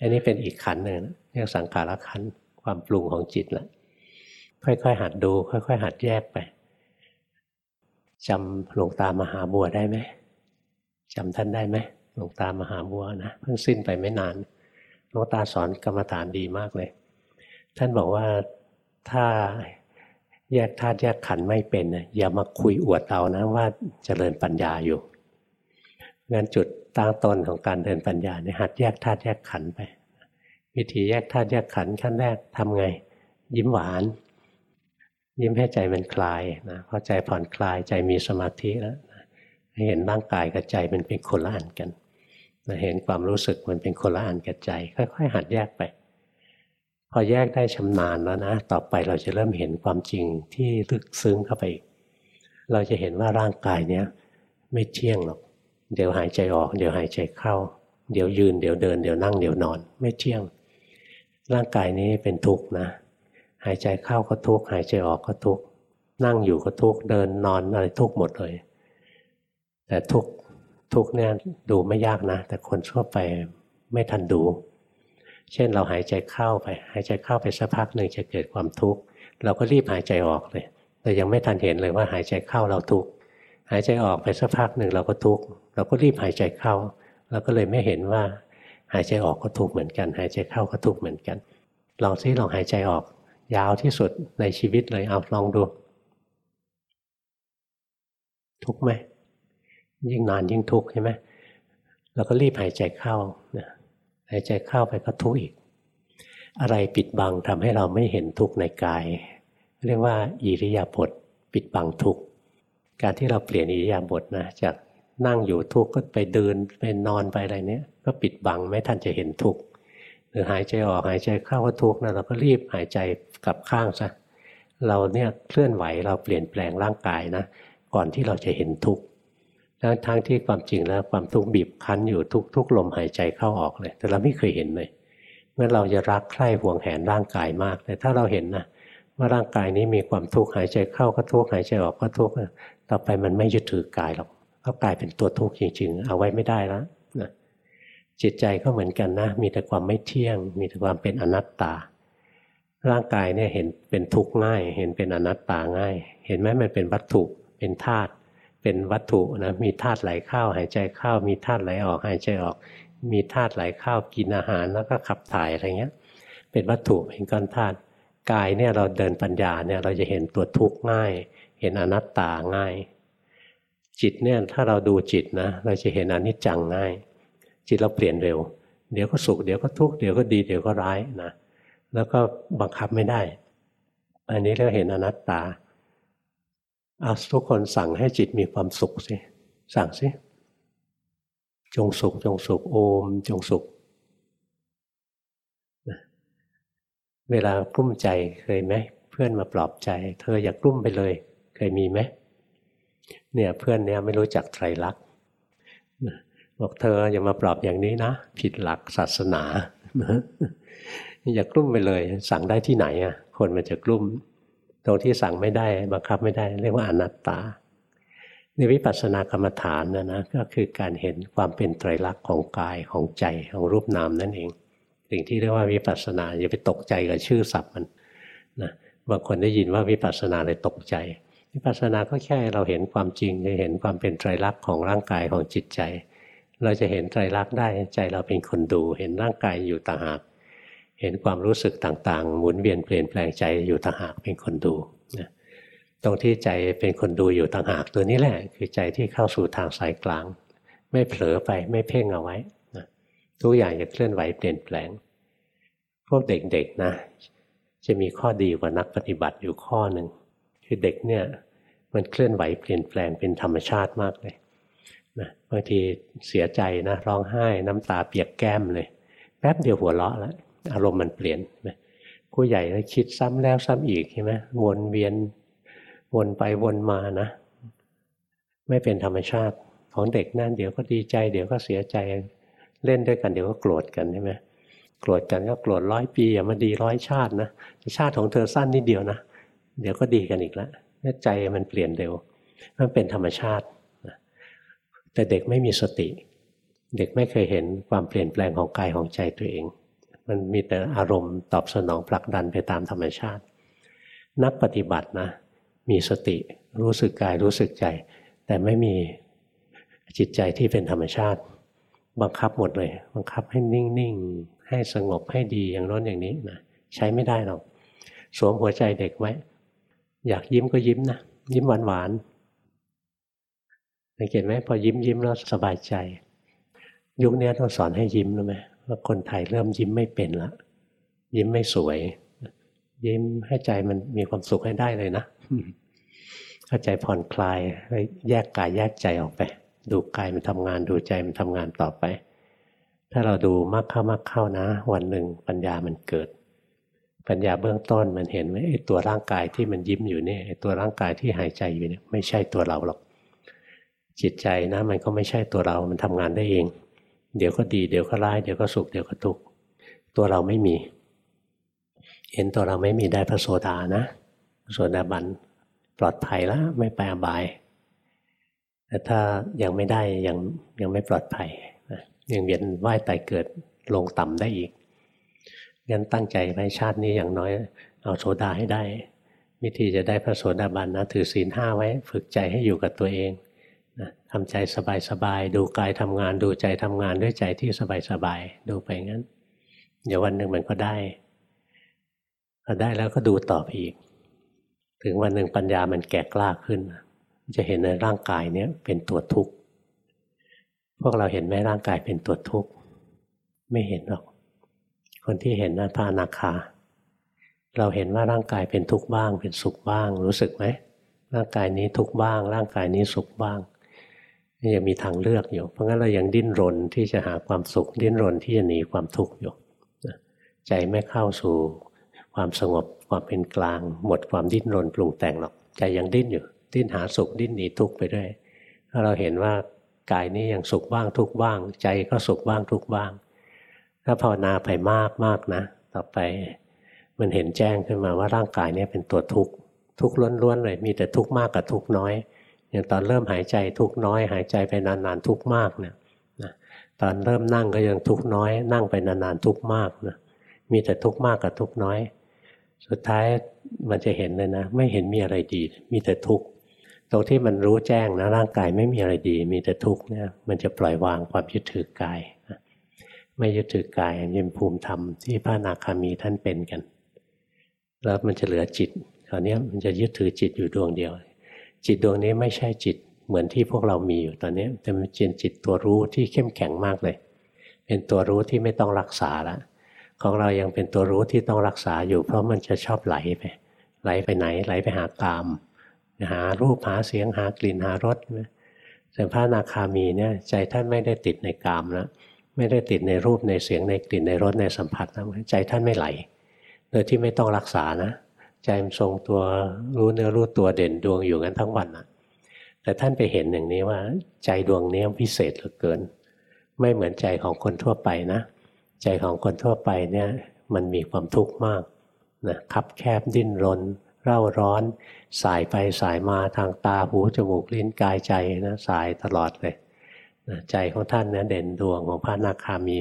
A: อันนี้เป็นอีกขันหนึ่งเรียกสังขารขันความปรุงของจิตละค่อยๆหัดดู ค่อย ๆ หัดแยกไปจำหลวงตามหาบัวได้ไหมจำท่านได้ไหมหลวงตามหาบัวนะเพิ่งสิ้นไปไม่นานหลวงตาสอนกรรมฐานดีมากเลย ท่านบอกว่า ถ้าแยกธาตุแยกขันธ์ไม่เป็น อย่ามาคุยอวดเรานะว่าเจริญปัญญาอยู่งั้นจุดตั้งต้นของการเดินปัญญาเนี่ยหัดแยกธาตุแยกขันธ์ไป วิธีแยกธาตุแยกขันธ์ขั้นแรกทำไง ยิ้มหวาน ยิ้มให้ใจมันคลายนะพอใจผ่อนคลายใจมีสมาธิแล้วเห็นร่างกายกับใจมันเป็นคนละอันกันเห็นความรู้สึกมันเป็นคนละอันกับใจ ค่อย ๆ หัดแยกไป พอแยกได้ชำนาญแล้วนะ ต่อไปเราจะเริ่มเห็นความจริงที่ลึกซึ้งเข้าไปอีกเราจะเห็นว่าร่างกายเนี้ยไม่เที่ยงหรอก เดี๋ยวหายใจออก เดี๋ยวหายใจเข้า เดี๋ยวยืน เดี๋ยวเดิน เดี๋ยวนั่ง เดี๋ยวนอน ไม่เที่ยง ร่างกายนี้เป็นทุกข์นะ หายใจเข้าก็ทุกข์ หายใจออกก็ทุกข์ นั่งอยู่ก็ทุกข์ เดินนอนอะไรทุกข์หมดเลย แต่ทุกข์ทุกข์เนี่ยดูไม่ยากนะ แต่คนทั่วไปไม่ทันดู เช่นเราหายใจเข้าไป หายใจเข้าไปสักพักหนึ่งจะเกิดความทุกข์เราก็รีบหายใจออกเลยแต่ยังไม่ทันเห็นเลยว่าหายใจเข้าเราทุกข์หายใจออกไปสักพักหนึ่งเราก็ทุกข์เราก็รีบหายใจเข้าเราก็เลยไม่เห็นว่า หายใจออกก็ทุกข์เหมือนกัน หายใจเข้าก็ทุกข์เหมือนกันลองซิลองหายใจออก ยาวที่สุดในชีวิตเลยเอาลองดู ทุกข์ไหมยิ่งนานยิ่งทุกข์ใช่ไหมเราก็รีบหายใจเข้านะ หายใจเข้าไปก็ทุกอีก อะไรปิดบังทำให้เราไม่เห็นทุกในกาย เรียกว่าอิริยาบถปิดบังทุกการที่เราเปลี่ยนอิริยาบถนะจากนั่งอยู่ทุกก็ไปเดินไปนอนไปอะไรเนี้ยก็ปิดบังไม่ทันจะเห็นทุกหรือหายใจออกหายใจเข้าก็ทุกนะเราก็รีบหายใจกลับข้างซะเราเนี่ยเคลื่อนไหวเราเปลี่ยนแปลงร่างกายนะ ก่อนที่เราจะเห็นทุกข์ แล้วทั้งที่ความจริงแล้วความทุกข์บีบคั้นอยู่ทุกทุกลมหายใจเข้าออกเลย แต่เราไม่เคยเห็นเลยเมื่อเราจะรักใคร่ห่วงแหนร่างกายมาก แต่ถ้าเราเห็นนะว่าร่างกายนี้มีความทุกข์หายใจเข้าก็ทุกข์หายใจออกก็ทุกข์ต่อไปมันไม่ยึดถือกายหรอกก็กลายเป็นตัวทุกข์จริงๆ เอาไว้ไม่ได้แล้วนะจิตใจก็เหมือนกันนะ มีแต่ความไม่เที่ยง มีแต่ความเป็นอนัตตา ร่างกายเนี่ยเห็นเป็นทุกข์ง่าย เห็นเป็นอนัตตาง่าย เห็นไหมมันเป็นวัตถุเป็นธาตุ เป็นวัตถุนะมีธาตุไหลเข้าหายใจเข้า มีธาตุไหลออกหายใจออก มีธาตุไหลเข้ากินอาหารแล้วก็ขับถ่ายอะไรเงี้ย เป็นวัตถุเป็นก้อนธาตุกายเนี่ยเราเดินปัญญาเนี่ยเราจะเห็นตัวทุกข์ง่าย เห็นอนัตตาง่าย จิตเนี่ยถ้าเราดูจิตนะ เราจะเห็นอนิจจังง่าย จิตเราเปลี่ยนเร็ว เดี๋ยวก็สุขเดี๋ยวก็ทุกข์เดี๋ยวก็ดีเดี๋ยวก็ร้ายนะแล้วก็บังคับไม่ได้ อันนี้เรียกเห็นอนัตตา เอาทุกคนสั่งให้จิตมีความสุขสิ สั่งสิ จงสุข จงสุข โอม จงสุข เวลากลุ้มใจเคยไหม เพื่อนมาปลอบใจ เธออย่ากลุ้มไปเลย เคยมีไหม เนี่ยเพื่อนเนี่ยไม่รู้จักไตรลักษณ์บอกเธออย่ามาปลอบอย่างนี้นะ ผิดหลักศาสนา อย่ากลุ้มไปเลย สั่งได้ที่ไหนอะ คนมันจะกลุ้ม ตรงที่สั่งไม่ได้บังคับไม่ได้ เรียกว่าอนัตตาในวิปัสสนากรรมฐานนะนะก็คือการเห็นความเป็นไตรลักษณ์ของกายของใจของรูปนามนั่นเอง สิ่งที่เรียกว่าวิปัสสนาอย่าไปตกใจกับชื่อศัพท์มันนะบางคนได้ยินว่าวิปัสสนาเลยตกใจ วิปัสสนาก็แค่เราเห็นความจริงเห็นความเป็นไตรลักษณ์ของร่างกายของจิตใจ เราจะเห็นไตรลักษณ์ได้ใจเราเป็นคนดู เห็นร่างกายอยู่ต่างหาก เห็นความรู้สึกต่างๆ หมุนเวียนเปลี่ยนแปลงใจอยู่ต่างหากเป็นคนดูนะตรงที่ใจเป็นคนดูอยู่ต่างหากตัวนี้แหละ คือใจที่เข้าสู่ทางสายกลาง ไม่เผลอไปไม่เพ่งเอาไว้นะทุกอย่างจะเคลื่อนไหวเปลี่ยนแปลง พวกเด็กๆนะ จะมีข้อดีกว่านักปฏิบัติอยู่ข้อหนึ่งคือเด็กเนี่ยมันเคลื่อนไหวเปลี่ยนแปลงเป็นธรรมชาติมากเลยนะบางทีเสียใจนะร้องไห้ น้ำตาเปียกแก้มเลย แป๊บเดียวหัวเราะแล้ว อารมณ์มันเปลี่ยนผู้ใหญ่คิดซ้ำแล้วซ้ำอีกใช่ไหมวนเวียนวนไปวนมานะ ไม่เป็นธรรมชาติของเด็กนั่นเดี๋ยวก็ดีใจ เดี๋ยวก็เสียใจเล่นด้วยกันเดี๋ยวก็โกรธกันใช่ไหมโกรธกันก็โกรธร้อยปีอย่ามาดีร้อยชาตินะชาติของเธอสั้นนิดเดียวนะเดี๋ยวก็ดีกันอีกแล้วใจมันเปลี่ยนเร็วมันเป็นธรรมชาติแต่เด็กไม่มีสติ เด็กไม่เคยเห็นความเปลี่ยนแปลงของกายของใจตัวเอง มันมีแต่อารมณ์ตอบสนองผลักดันไปตามธรรมชาติ นักปฏิบัตินะ มีสติรู้สึกกายรู้สึกใจ แต่ไม่มีจิตใจที่เป็นธรรมชาติ บังคับหมดเลย บังคับให้นิ่งๆ ให้สงบให้ดีอย่างน้นอย่างนี้นะใช้ไม่ได้หรอกสวมหัวใจเด็กไว้ อยากยิ้มก็ยิ้มนะ ยิ้มหวานๆสังเกตไหมพอยิ้มยิ้มแล้วสบายใจ ยุคนี้ต้องสอนให้ยิ้มรู้ไหม ว่าคนไทยเริ่มยิ้มไม่เป็นละยิ้มไม่สวย ยิ้มให้ใจมันมีความสุขให้ได้เลยนะเข้าใจผ่อนคลายแยกกายแยกใจออกไป ดูกายมันทำงานดูใจมันทำงานต่อไป ถ้าเราดูมากเข้ามากเข้านะ วันหนึ่งปัญญามันเกิด ปัญญาเบื้องต้นมันเห็นไหมไอ้ตัวร่างกายที่มันยิ้มอยู่เนี่ไอ้ตัวร่างกายที่หายใจอยู่เนี่ยไม่ใช่ตัวเราหรอก จิตใจนะ มันก็ไม่ใช่ตัวเรา มันทำงานได้เอง เดี๋ยวก็ดี เดี๋ยวก็ร้าย เดี๋ยวก็สุข เดี๋ยวก็ทุกข์ ตัวเราไม่มี เห็นตัวเราไม่มีได้พระโสดานะโสดาบันปลอดภัยแล้วไม่ไปอบาย แต่ถ้ายังไม่ได้ยังยังไม่ปลอดภัยยังเวียนว่ายตายเกิดลงต่ำได้อีกงั้นตั้งใจไว้ชาตินี้อย่างน้อย เอาโสดาให้ได้วิธีจะได้พระโสดาบันนะถือศีลห้าไว้ ฝึกใจให้อยู่กับตัวเอง ทำใจสบายๆดูกายทำงาน ดูใจทำงานด้วยใจที่สบายๆดูไปงั้น เดี๋ยววันหนึ่งมันก็ได้พอได้แล้วก็ดูต่อไปอีก ถึงวันหนึ่งปัญญามันแก่กล้าขึ้น จะเห็นในร่างกายเนี้ยเป็นตัวทุกข์พวกเราเห็นไหมร่างกายเป็นตัวทุกข์ไม่เห็นหรอก คนที่เห็นนั่นพระอนาคา เราเห็นว่าร่างกายเป็นทุกข์บ้าง เป็นสุขบ้าง รู้สึกไหมร่างกายนี้ทุกข์บ้าง ร่างกายนี้สุขบ้าง ยังมีทางเลือกอยู่ เพราะงั้นเรายังดิ้นรนที่จะหาความสุข ดิ้นรนที่จะหนีความทุกข์อยู่ใจไม่เข้าสู่ความสงบความเป็นกลาง หมดความดิ้นรนปรุงแต่งหรอกใจยังดิ้นอยู่ ดิ้นหาสุขดิ้นหนีทุกข์ไปด้วยถ้าเราเห็นว่ากายนี้ยังสุขบ้างทุกบ้าง ใจก็สุขบ้างทุกบ้าง ถ้าภาวนาไปมากมากนะ ต่อไปมันเห็นแจ้งขึ้นมาว่าร่างกายนี้เป็นตัวทุกข์ทุกข์ล้วนๆเลยมีแต่ทุกข์มากกับทุกข์น้อย อย่างตอนเริ่มหายใจทุกน้อย หายใจไปนานๆทุกมากเนี่ยนะตอนเริ่มนั่งก็ยังทุกน้อย นั่งไปนานๆทุกมากนะมีแต่ทุกมากกับทุกน้อย สุดท้ายมันจะเห็นเลยนะ ไม่เห็นมีอะไรดี มีแต่ทุกตรงที่มันรู้แจ้งนะร่างกายไม่มีอะไรดี มีแต่ทุกเนี่ยมันจะปล่อยวางความยึดถือกายนะไม่ยึดถือกายยินภูมิธรรมที่พระนาคามีท่านเป็นกัน แล้วมันจะเหลือจิตคราวนี้มันจะยึดถือจิตอยู่ดวงเดียว จิตดวงนี้ไม่ใช่จิตเหมือนที่พวกเรามีอยู่ตอนนี้แต่มันเป็นจิตตัวรู้ที่เข้มแข็งมากเลย เป็นตัวรู้ที่ไม่ต้องรักษาละของเรายังเป็นตัวรู้ที่ต้องรักษาอยู่ เพราะมันจะชอบไหลไป ไหลไปไหนไหลไปหากาม หารูปหาเสียงหากลิ่นหารสส่วนพระนาคามีเนี่ยใจท่านไม่ได้ติดในกามแล้วไม่ได้ติดในรูปในเสียงในกลิ่นในรสในสัมผัสนะใจท่านไม่ไหล โดยที่ไม่ต้องรักษานะ ใจมันทรงตัวรู้เนื้อรู้ตัวเด่นดวงอยู่กันทั้งวันนะแต่ท่านไปเห็นอย่างนี้ว่า ใจดวงนี้พิเศษเหลือเกิน ไม่เหมือนใจของคนทั่วไปนะ ใจของคนทั่วไปเนี่ยมันมีความทุกข์มากนะคับแคบดิ้นรน เร่าร้อน สายไปสายมาทางตาหูจมูกลิ้นกายใจนะสายตลอดเลยนะใจของท่านเนี่ยเด่นดวงของพระนาคามี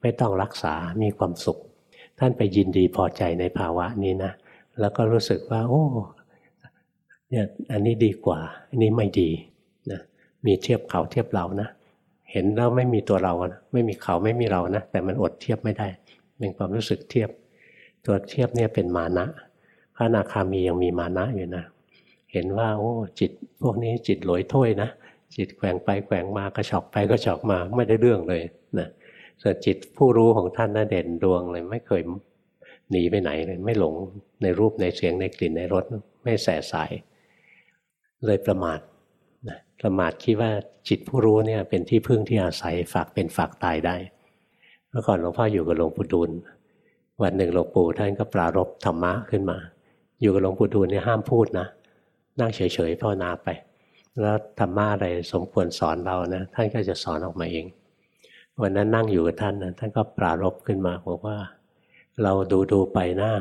A: ไม่ต้องรักษามีความสุข ท่านไปยินดีพอใจในภาวะนี้นะ แล้วก็รู้สึกว่า โอ้เนี่ยอันนี้ดีกว่า อันนี้ไม่ดีนะมีเทียบเขาเทียบเรานะเห็นแล้วไม่มีตัวเรานะไม่มีเขาไม่มีเรานะแต่มันอดเทียบไม่ได้เป็นความรู้สึกเทียบ ตัวเทียบเนี่ยเป็นมานะ พระนาคามียังมีมานะอยู่นะเห็นว่า โอ้ จิต พวกนี้จิตลอยถ้วยนะจิตแกว่งไปแกว่งมากระชอกไปก็ชอกมาไม่ได้เรื่องเลยนะส่วนจิตผู้รู้ของท่านน่ะเด่นดวงเลย ไม่เคย หนีไปไหนเลยไม่หลงในรูปในเสียงในกลิ่นในรสไม่แสสาย เลยประมาทนะประมาทคิดว่าจิตผู้รู้เนี่ยเป็นที่พึ่งที่อาศัยฝากเป็นฝากตายได้ เมื่อก่อนหลวงพ่ออยู่กับหลวงปู่ดูลวันหนึ่งหลวงปู่ท่านก็ปรารบธรรมะขึ้นมา อยู่กับหลวงปู่ดูลเนี่ยห้ามพูดนะนั่งเฉยๆภาวนาไป แล้วธรรมะอะไรสมควรสอนเรานะท่านก็จะสอนออกมาเอง วันนั้นนั่งอยู่กับท่านนะท่านก็ปรารบขึ้นมาบอกว่า เราดูดูไปหน้า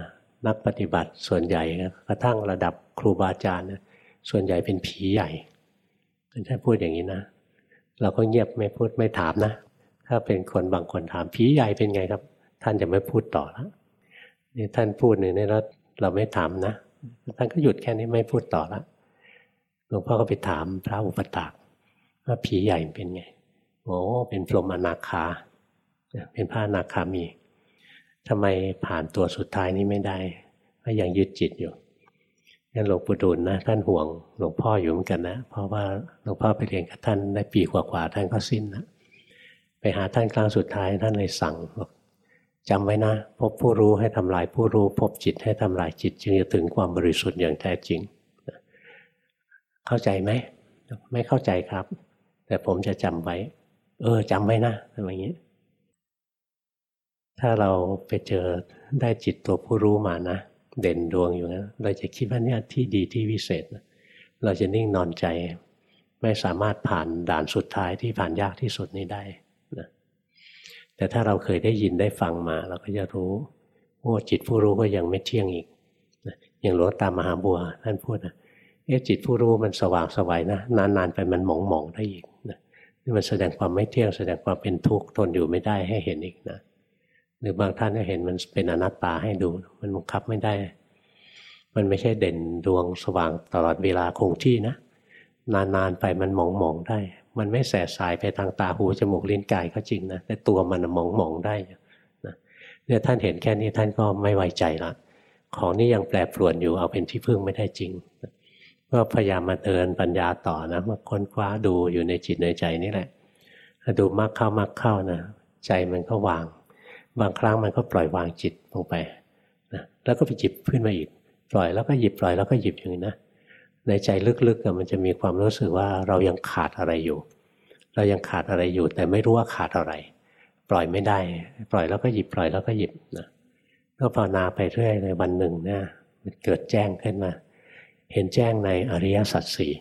A: นักปฏิบัติส่วนใหญ่กระทั่งระดับครูบาอาจารย์นะส่วนใหญ่เป็นผีใหญ่ท่านพูดอย่างนี้นะ เราก็เงียบไม่พูดไม่ถามนะ ถ้าเป็นคนบางคนถามผีใหญ่เป็นไงครับ ท่านจะไม่พูดต่อแล้วนี่ท่านพูดหนึ่งนี่แล้วเราไม่ถามนะ ท่านก็หยุดแค่นี้ไม่พูดต่อแล้วหลวงพ่อก็ไปถามพระอุปตากว่าผีใหญ่เป็นไงโอ้เป็นพรหมอนาคา เป็นพระอนาคามี ทำไมผ่านตัวสุดท้ายนี้ไม่ได้ก็ยังยึดจิตอยู่งั้นหลวงปู่ดูลนะท่านห่วงหลวงพ่ออยู่เหมือนกันนะ เพราะว่าหลวงพ่อไปเรียนกับท่านได้ปีกว่าๆท่านก็สิ้นนะไปหาท่านครั้งสุดท้ายท่านเลยสั่งบอกจำไว้นะ พบผู้รู้ให้ทำลายผู้รู้ พบจิตให้ทำลายจิต จึงจะถึงความบริสุทธิ์อย่างแท้จริง เข้าใจไหมไม่เข้าใจครับ แต่ผมจะจำไว้ เออจำไว้นะอะไรอย่างนี้ ถ้าเราไปเจอได้จิตตัวผู้รู้มานะ เด่นดวงอยู่นะเราจะคิดว่าเนี่ยที่ดีที่วิเศษ เราจะนิ่งนอนใจ ไม่สามารถผ่านด่านสุดท้ายที่ผ่านยากที่สุดนี้ได้นะแต่ถ้าเราเคยได้ยินได้ฟังมา เราก็จะรู้ว่าจิตผู้รู้ก็ยังไม่เที่ยงอีกนะอย่างหลวงตามหาบัวท่านพูดนะเอ๊ะจิตผู้รู้มันสว่างสวัยนะนานๆไปมันหมองหมองได้อีกนะนี่มันแสดงความไม่เที่ยงแสดงความเป็นทุกข์ทนอยู่ไม่ได้ให้เห็นอีกนะ หรือบางท่านก็เห็นมันเป็นอนัตตาให้ดู มันบังคับไม่ได้ มันไม่ใช่เด่นดวงสว่างตลอดเวลาคงที่นะ นานๆไปมันมองมองได้ มันไม่แสบสายไปทางตาหูจมูกลิ้นกายก็จริงนะแต่ตัวมันมองมองได้นะเนี่ยท่านเห็นแค่นี้ท่านก็ไม่ไว้ใจละของนี้ยังแปรปรวนอยู่เอาเป็นที่พึ่งไม่ได้จริงก็พยายามมาเดินปัญญาต่อนะมาค้นคว้าดูอยู่ในจิตในใจนี่แหละดูมากเข้ามากเข้านะใจมันก็วาง บางครั้งมันก็ปล่อยวางจิตลงไปนะแล้วก็ไปหยิบขึ้นมาอีก ปล่อยแล้วก็หยิบปล่อยแล้วก็หยิบอย่างนี้นะในใจลึกๆมันจะมีความรู้สึกว่าเรายังขาดอะไรอยู่ เรายังขาดอะไรอยู่ แต่ไม่รู้ว่าขาดอะไร ปล่อยไม่ได้ ปล่อยแล้วก็หยิบปล่อยแล้วก็หยิบนะก็ภาวนาไปเรื่อยในวันหนึ่งเนี่ยมันเกิดแจ้งขึ้นมา เห็นแจ้งในอริยสัจสี่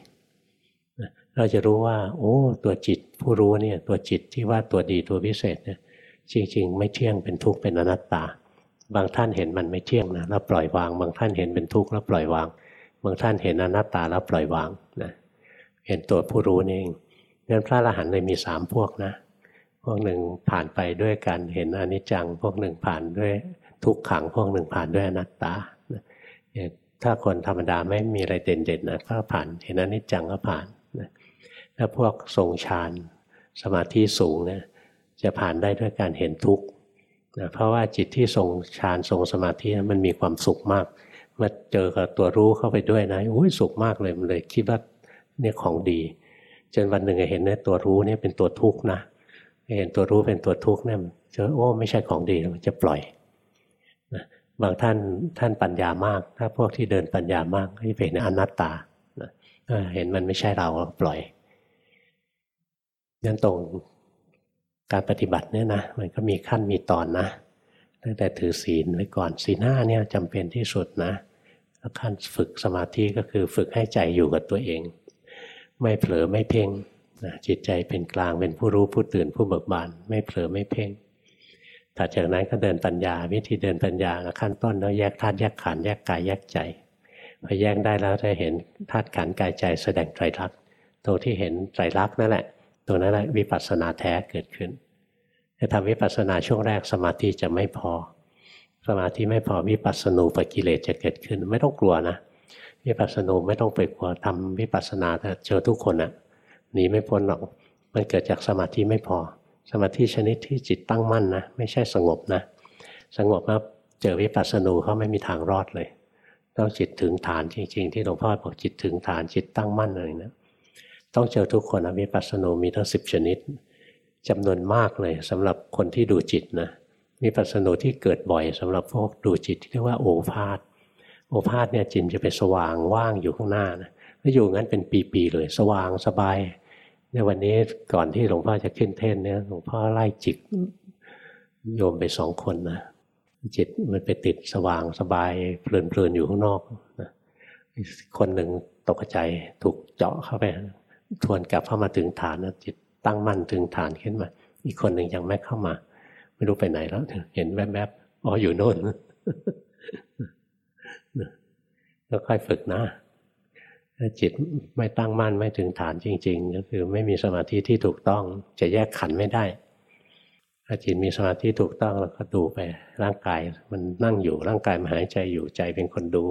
A: เราจะรู้ว่า โอ้ ตัวจิตผู้รู้เนี่ย ตัวจิตที่ว่าตัวดีตัวพิเศษเนี่ย จริงๆ ไม่เที่ยงเป็นทุกข์เป็นอนัตตา บางท่านเห็นมันไม่เที่ยงนะแล้วปล่อยวาง บางท่านเห็นเป็นทุกข์แล้วปล่อยวาง บางท่านเห็นอนัตตาแล้วปล่อยวางนะเห็นตัวผู้รู้นี่เองงั้นพระอรหันต์เลยมีสามพวกนะพวกหนึ่งผ่านไปด้วยการเห็นอนิจจัง พวกหนึ่งผ่านด้วยทุกขัง พวกหนึ่งผ่านด้วยอนัตตาถ้าคนธรรมดาไม่มีอะไรเด่นๆนะก็ผ่านเห็นอนิจจังก็ผ่านถ้าพวกทรงฌานสมาธิสูงเนะี่ย จะผ่านได้ด้วยการเห็นทุกข์นะเพราะว่าจิตที่ทรงฌานทรงสมาธิมันมีความสุขมากมาเจอกับตัวรู้เข้าไปด้วยนะอุ้ยสุขมากเลยมันเลยคิดว่าเนี่ยของดีจนวันหนึ่งเห็นเนี่ยตัวรู้เนี่ยเป็นตัวทุกข์นะเห็นตัวรู้เป็นตัวทุกข์เนี่ยเจอโอ้ไม่ใช่ของดีมันจะปล่อยนะบางท่านท่านปัญญามาก ถ้าพวกที่เดินปัญญามากให้เป็นอนัตตาเห็นมันไม่ใช่เราปล่อยนั่นตรง การปฏิบัติเนี่ยนะมันก็มีขั้นมีตอนนะตั้งแต่ถือศีลไว้ก่อนศีลห้าเนี่ยจำเป็นที่สุดนะแล้วขั้นฝึกสมาธิก็คือฝึกให้ใจอยู่กับตัวเอง ไม่เผลอไม่เพ่งนะจิตใจเป็นกลางเป็นผู้รู้ผู้ตื่นผู้เบิกบานไม่เผลอไม่เพ่งถัดจากนั้นก็เดินปัญญา วิธีเดินปัญญาขั้นต้นแล้วแยกธาตุแยกขันธ์แยกกายแยกใจพอแยกได้แล้วจะเห็นธาตุขันธ์กายใจแสดงไตรลักษณ์ตรงที่เห็นไตรลักษณ์นั่นแหละ ตรงนั้นแหละวิปัสสนาแท้เกิดขึ้นจะทำวิปัสสนาช่วงแรกสมาธิจะไม่พอ สมาธิไม่พอวิปัสสนูปกิเลสจะเกิดขึ้น ไม่ต้องกลัวนะวิปัสสนูไม่ต้องไปกลัวทำวิปัสสนาเจอทุกคนอะหนีไม่พ้นหรอกมันเกิดจากสมาธิไม่พอ สมาธิชนิดที่จิตตั้งมั่นนะไม่ใช่สงบนะ สงบแล้วเจอวิปัสสนูเขาไม่มีทางรอดเลยต้องจิตถึงฐานจริง ๆ ที่หลวงพ่อบอกจิตถึงฐานจิตตั้งมั่นเลยนะ ต้องเจอทุกคนนะวิปัสสนูมีทั้งสิบชนิดจำนวนมากเลยสำหรับคนที่ดูจิตนะมีปัสสนุที่เกิดบ่อยสำหรับพวกดูจิตที่เรียกว่าโอภาษโอภาษเนี่ยจิตจะไปสว่างว่างอยู่ข้างหน้านะแล้วอยู่งั้นเป็นปีๆเลย สว่างสบายในวันนี้ก่อนที่หลวงพ่อจะขึ้นเทศเนี่ยหลวงพ่อไล่จิตโยมไปสองคนนะจิตมันไปติดสว่างสบายเพลินๆอยู่ข้างนอกนะคนหนึ่งตกใจถูกเจาะเข้าไป ทวนกลับเข้ามาถึงฐานนะจิตตั้งมั่นถึงฐานขึ้นมา อีกคนหนึ่งยังไม่เข้ามา ไม่รู้ไปไหนแล้ว เห็นแวบๆอ๋ออยู่โน่นแล้วค่อยฝึกนะถ้าจิตไม่ตั้งมั่นไม่ถึงฐานจริง ๆ ก็คือไม่มีสมาธิที่ถูกต้อง จะแยกขันไม่ได้ ถ้าจิตมีสมาธิถูกต้องแล้วก็ดูไปร่างกาย มันนั่งอยู่ร่างกายมันหายใจอยู่ใจเป็นคนดู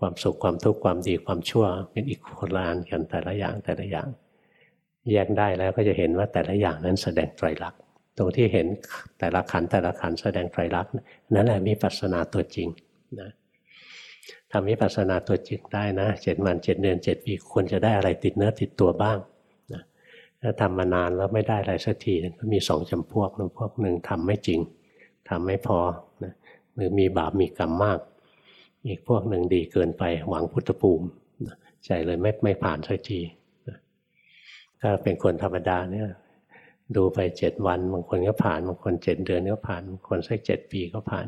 A: ความสุขความทุกข์ความดีความชั่ว เป็นอีกคนละอันกันแต่ละอย่างแต่ละอย่าง แยกได้แล้วก็จะเห็นว่าแต่ละอย่างนั้นแสดงไตรลักษณ์ตรงที่เห็นแต่ละขันแต่ละขันแสดงไตรลักษณ์นั่นแหละมีปัสนาตัวจริงนะทำวิปัสสนาตัวจริงได้นะเจ็ดวันเจ็ดเดือนเจ็ดปีควรจะได้อะไรติดเนื้อติดตัวบ้างนะถ้าทำมานานแล้วไม่ได้อะไรสักทีก็มีสองจำพวกหนึ่งพวกหนึ่งทำไม่จริงทำไม่พอนะหรือมีบาปมีกรรมมาก อีกพวกหนึ่งดีเกินไปหวังพุทธภูมิใจเลยไม่ไม่ผ่านสักทีถ้าเป็นคนธรรมดาเนี่ย ดูไปเจ็ดวัน บางคนก็ผ่าน บางคนเจ็ดเดือนก็ผ่านบางคนสักเจ็ดปีก็ผ่าน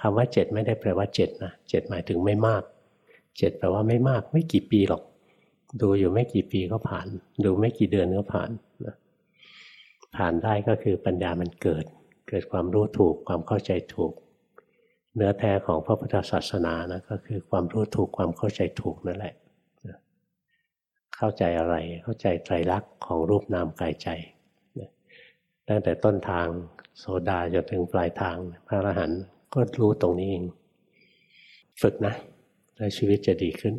A: คำว่าเจ็ดไม่ได้แปลว่าเจ็ดนะเจ็ดหมายถึงไม่มากเจ็ดแปลว่าไม่มาก ไม่กี่ปีหรอก ดูอยู่ไม่กี่ปีก็ผ่าน ดูไม่กี่เดือนก็ผ่านนะผ่านได้ก็คือปัญญามันเกิด เกิดความรู้ถูกความเข้าใจถูก เนื้อแท้ของพระพุทธศาสนานะก็คือความรู้ถูกความเข้าใจถูกนั่นแหละ เข้าใจอะไรเข้าใจไตรลักษณ์ของรูปนามกายใจตั้งแต่ต้นทางโสดาจนถึงปลายทางพระอรหันต์ก็รู้ตรงนี้เอง ฝึกนะ แล้วชีวิตจะดีขึ้น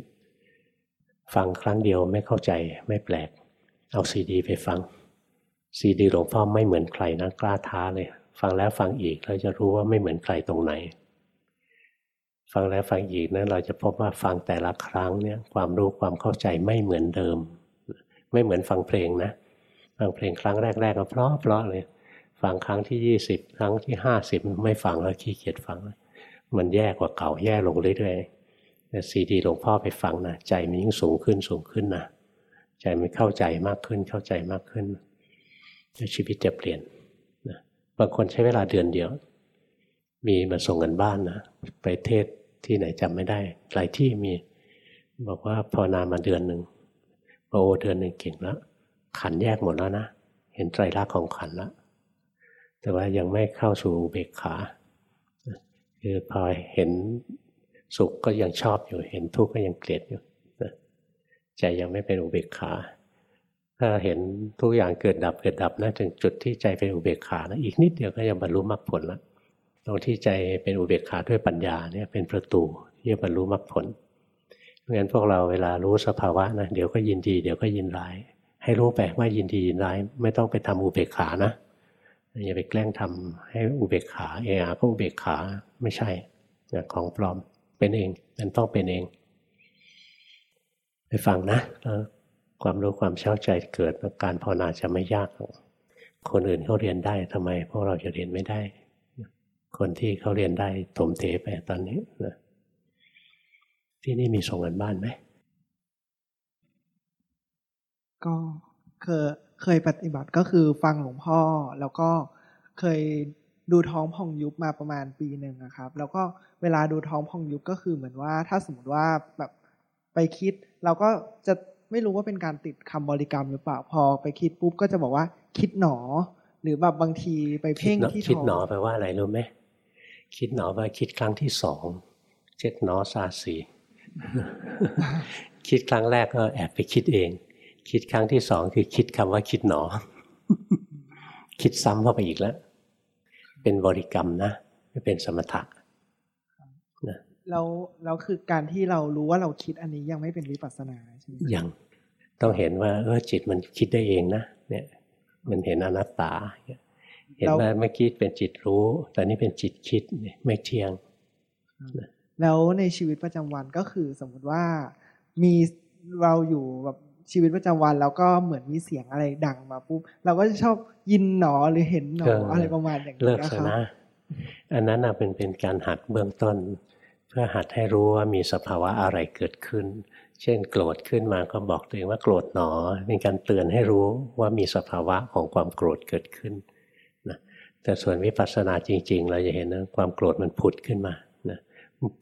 A: ฟังครั้งเดียวไม่เข้าใจไม่แปลก เอาซีดีไปฟังซีดีหลวงพ่อไม่เหมือนใครนะกล้าท้าเลย ฟังแล้วฟังอีกเราจะรู้ว่าไม่เหมือนใครตรงไหน ฟังแล้วฟังอีกนะเราจะพบว่าฟังแต่ละครั้งเนี่ยความรู้ความเข้าใจไม่เหมือนเดิม ไม่เหมือนฟังเพลงนะฟังเพลงครั้งแรกๆก็เพราะเพราะเลย ฟังครั้งที่ยี่สิบครั้งที่ห้าสิบไม่ฟังแล้วขี้เกียจฟัง มันแย่กว่าเก่าแย่ลงเรื่อยๆแต่ซีดีหลวงพ่อไปฟังนะใจมันยิ่งสูงขึ้นสูงขึ้นนะใจมันเข้าใจมากขึ้นเข้าใจมากขึ้นชีวิตจะเปลี่ยนนะบางคนใช้เวลาเดือนเดียว มีมาส่งกันบ้านนะไปเทศ ที่ไหนจำไม่ได้ หลายที่มี บอกว่าพอนามาเดือนหนึ่งพอโอเดือนหนึ่งเก่งแล้วขันแยกหมดแล้วนะ เห็นไตรลักษณ์ของขันแล้วแต่ว่ายังไม่เข้าสู่เบกขา คือพอเห็นสุขก็ยังชอบอยู่ เห็นทุกข์ก็ยังเกลียดอยู่ใจยังไม่เป็นอุเบกขา ถ้าเห็นทุกอย่างเกิดดับเกิดดับนะถึงจุดที่ใจเป็นอุเบกขานะอีกนิดเดียวก็จะบรรลุมรรคผลแล้ว ตรงที่ใจเป็นอุเบกขาด้วยปัญญาเนี่ยเป็นประตูที่จะบรรลุมรรคผลเพราะงั้นพวกเราเวลารู้สภาวะนะเดี๋ยวก็ยินดีเดี๋ยวก็ยินร้าย ให้รู้ไปว่ายินดียินร้ายไม่ต้องไปทำอุเบกขานะอย่าไปแกล้งทำให้อุเบกขาเออาก็อุเบกขาไม่ใช่ของปลอมเป็นเองมันต้องเป็นเอง ไปฟังนะแล้วความรู้ความเข้าใจเกิดการภาวนาจะไม่ยากคนอื่นเขาเรียนได้ทำไมพวกเราจะเรียนไม่ได้ คนที่เขาเรียนได้ถมเทไปตอนนี้นะที่นี่มีส่งกันบ้านไหม
B: ก็เคยเคยปฏิบัติก็คือฟังหลวงพ่อ แล้วก็เคยดูท้องพองยุบมาประมาณปีหนึ่งนะครับ แล้วก็เวลาดูท้องพองยุบก็คือเหมือนว่าถ้าสมมติว่าแบบไปคิด เราก็จะไม่รู้ว่าเป็นการติดคำบริกรรมหรือเปล่าพอไปคิดปุ๊บก็จะบอกว่าคิดหนอ หรือแบบบางทีไปเพ่งที่ท้อง
A: คิดหนอแปลว่าอะไรรู้ไหม คิดหนอว่าคิดครั้งที่สองเจ็ดหนอซาสีคิดครั้งแรกก็แอบไปคิดเอง คิดครั้งที่สองคือคิดคำว่าคิดหนอ คิดซ้ำเข้าไปอีกแล้ว เป็นบริกรรมนะไม่เป็นสมถะ
B: นะแล้วแล้วคือการที่เรารู้ว่าเราคิดอันนี้ยังไม่เป็นวิปัสสนาใช่ไหม
A: ยังต้องเห็นว่าเออจิตมันคิดได้เองนะเนี่ย มันเห็นอนัตตาเห็นว่าเมื่อกี้เป็นจิตรู้ แต่นี่เป็นจิตคิดไม่เที่ยง
B: แล้วในชีวิตประจำวันก็คือสมมุติว่ามีเราอยู่แบบชีวิตประจำวันแล้วก็เหมือนมีเสียงอะไรดังมาปุ๊บเราก็จะชอบยินหนอหรือเห็นหนออะไรประมาณอย่างนี้
A: เลิกซะนะอันนั้นเป็นเป็นการหัดเบื้องต้น เพื่อหัดให้รู้ว่ามีสภาวะอะไรเกิดขึ้น เช่น โกรธขึ้นมาก็บอกตัวเองว่าโกรธหนอเป็นการเตือนให้รู้ว่ามีสภาวะของความโกรธเกิดขึ้นนะ แต่ส่วนวิปัสสนาจริง ๆ เราจะเห็นนะความโกรธมันผุดขึ้นมานะ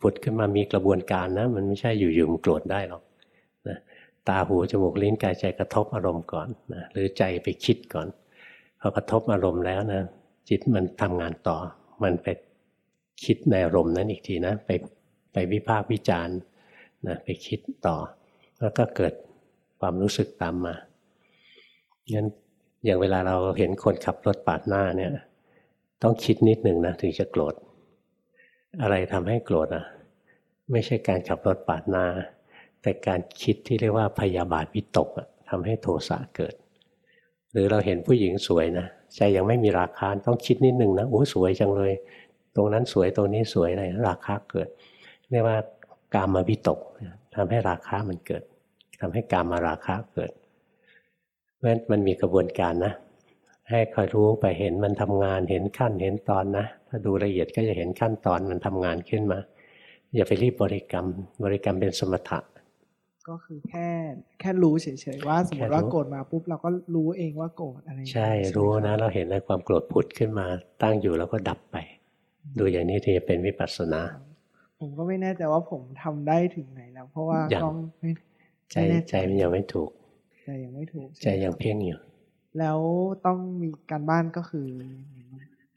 A: ผุดขึ้นมามีกระบวนการนะ มันไม่ใช่อยู่ๆมันโกรธได้หรอกนะตาหูจมูกลิ้นกายใจกระทบอารมณ์ก่อนนะหรือใจไปคิดก่อนพอกระทบอารมณ์แล้วนะจิตมันทำงานต่อ มันไปคิดในอารมณ์นั้นอีกทีนะ ไปไปวิพากษ์วิจารณ์นะไปคิดต่อ แล้วก็เกิดความรู้สึกตามมางั้นอย่างเวลาเราเห็นคนขับรถปาดหน้าเนี่ย ต้องคิดนิดหนึ่งนะถึงจะโกรธ อะไรทำให้โกรธอะ ไม่ใช่การขับรถปาดหน้า แต่การคิดที่เรียกว่าพยาบาทวิตกทำให้โทสะเกิด หรือเราเห็นผู้หญิงสวยนะใจยังไม่มีราคาต้องคิดนิดหนึ่งนะโอ้สวยจังเลย ตรงนั้นสวยตรงนี้สวยอะไรราคาเกิดเรียกว่ากามาวิตกทำให้ราคามันเกิดทำให้กามาราคาเกิดเพราะฉะนั้นมันมีกระบวนการนะ ให้คอยรู้ไปเห็นมันทำงานเห็นขั้นเห็นตอนนะ ถ้าดูละเอียดก็จะเห็นขั้นตอนมันทำงานขึ้นมา อย่าไปรีบบริกรรม บริกรรมเป็นสมถะ
B: ก็คือแค่แค่รู้เฉยๆว่า สมมติว่าโกรธมาปุ๊บเราก็รู้เองว่าโกรธอะไร
A: ใช่รู้นะ เราเห็นในความโกรธผุดขึ้นมาตั้งอยู่แล้วก็ดับไป ดูอย่างนี้ที่จะเป็นวิปัสสนา
B: ผมก็ไม่แน่ใจว่าผมทำได้ถึงไหนแล้ว เพราะว่าต้อง
A: ใจใจมันยังไม่ถูก
B: ใจยังไม่ถูก
A: ใจยังเพ่งอยู่
B: แล้วต้องมีการบ้านก็คือ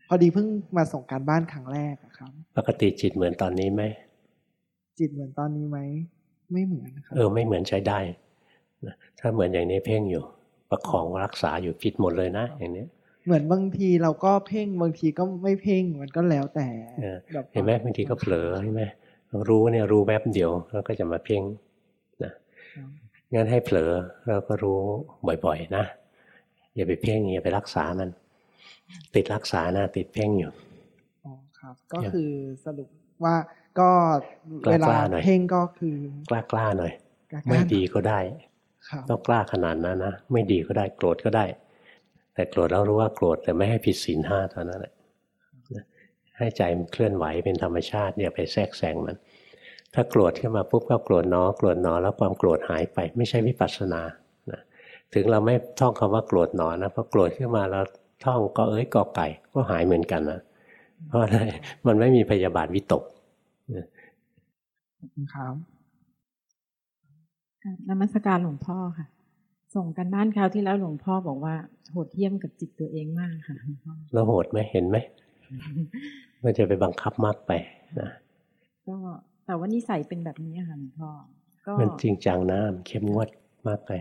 B: พอดีเพิ่งมาส่งการบ้านครั้งแรกครับ
A: ปกติจิตเหมือนตอนนี้ไหม
B: จิตเหมือนตอนนี้ไหมไม่เหมือนครับ
A: เออไม่เหมือนใช้ได้นะถ้าเหมือนอย่างนี้เพ่งอยู่ ประคองรักษาอยู่ผิดหมดเลยนะอย่างนี้
B: เหมือนบางทีเราก็เพ่งบางทีก็ไม่เพ่งมันก็แล้วแต่
A: เห็นไหมบางทีก็เผลอใช่ไหมรู้เนี่ยรู้แวบเดียวแล้วก็จะมาเพ่งนะงั้นให้เผลอเราก็รู้บ่อยๆ นะ อย่าไปเพ่งอย่าไปรักษามัน ติดรักษานะติดเพ่งอยู่
B: อ๋อครับ ก็คือสรุปว่าก็เวลาเพ่งก็คือ
A: กล้ากล้าหน่อย ไม่ดีก็ได้ต้องกล้าขนาดนั้นนะไม่ดีก็ได้โกรธก็ได้ แต่โกรธแล้วรู้ว่าโกรธแต่ไม่ให้ผิดศีลห้าเท่านั้นแหละให้ใจมันเคลื่อนไหวเป็นธรรมชาติอย่าไปแทรกแซงมัน ถ้าโกรธขึ้นมาปุ๊บก็โกรธนอโกรธนอแล้วความโกรธหายไป ไม่ใช่วิปัสสนา ถึงเราไม่ท่องคำว่าโกรธหนอนะพอโกรธขึ้นมาเราท่องก็เอ้ยกอไก่ก็หายเหมือนกันนะเพราะอะไรมันไม่มีพยาบาทวิตก
B: ครับ
C: นมัสการหลวงพ่อค่ะ ส่งกันบ้านคราวที่แล้วหลวงพ่อบอกว่าโหดเยี่ยมกับจิตตัวเองมากค่ะ
A: แล้วโหดไหมเห็นไหมมันจะไปบังคับมากไปนะ
C: ก็แต่ว่านิสัยเป็นแบบนี้ค่ะหลวงพ่อ
A: ก็มันจริงจังนะเข้มงวดมากไป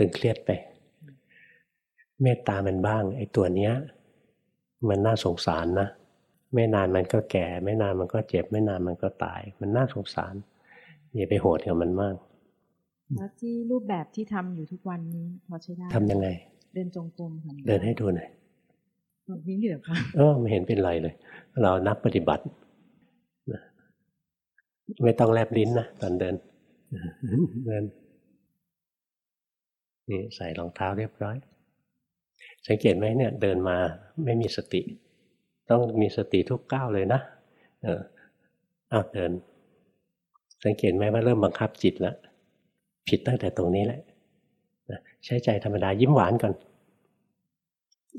A: ตึงเครียดไป เมตตามันบ้าง ไอ้ตัวเนี้ย มันน่าสงสารนะ ไม่นานมันก็แก่ ไม่นานมันก็เจ็บ ไม่นานมันก็ตาย มันน่าสงสารอย่าไปโหดกับมันมาก
C: แล้วที่รูปแบบที่ทำอยู่ทุกวันนี้พอใช้ได้
A: ทำยังไง
C: เดินจงกรม
A: ค่ะเดินให้ดูหน่อย
C: วิ่งเดือดค่ะ
A: เออไม่เห็นเป็นไรเลย เรานักปฏิบัติไม่ต้องแลบลิ้นนะตอนเดินเดิน นี่ใส่รองเท้าเรียบร้อย สังเกตไหมเนี่ยเดินมาไม่มีสติ ต้องมีสติทุกก้าวเลยนะ เอออาเดิน สังเกตไหมว่าเริ่มบังคับจิตแล้วผิดตั้งแต่ตรงนี้แหละใช้ใจธรรมดายิ้มหวานก่อน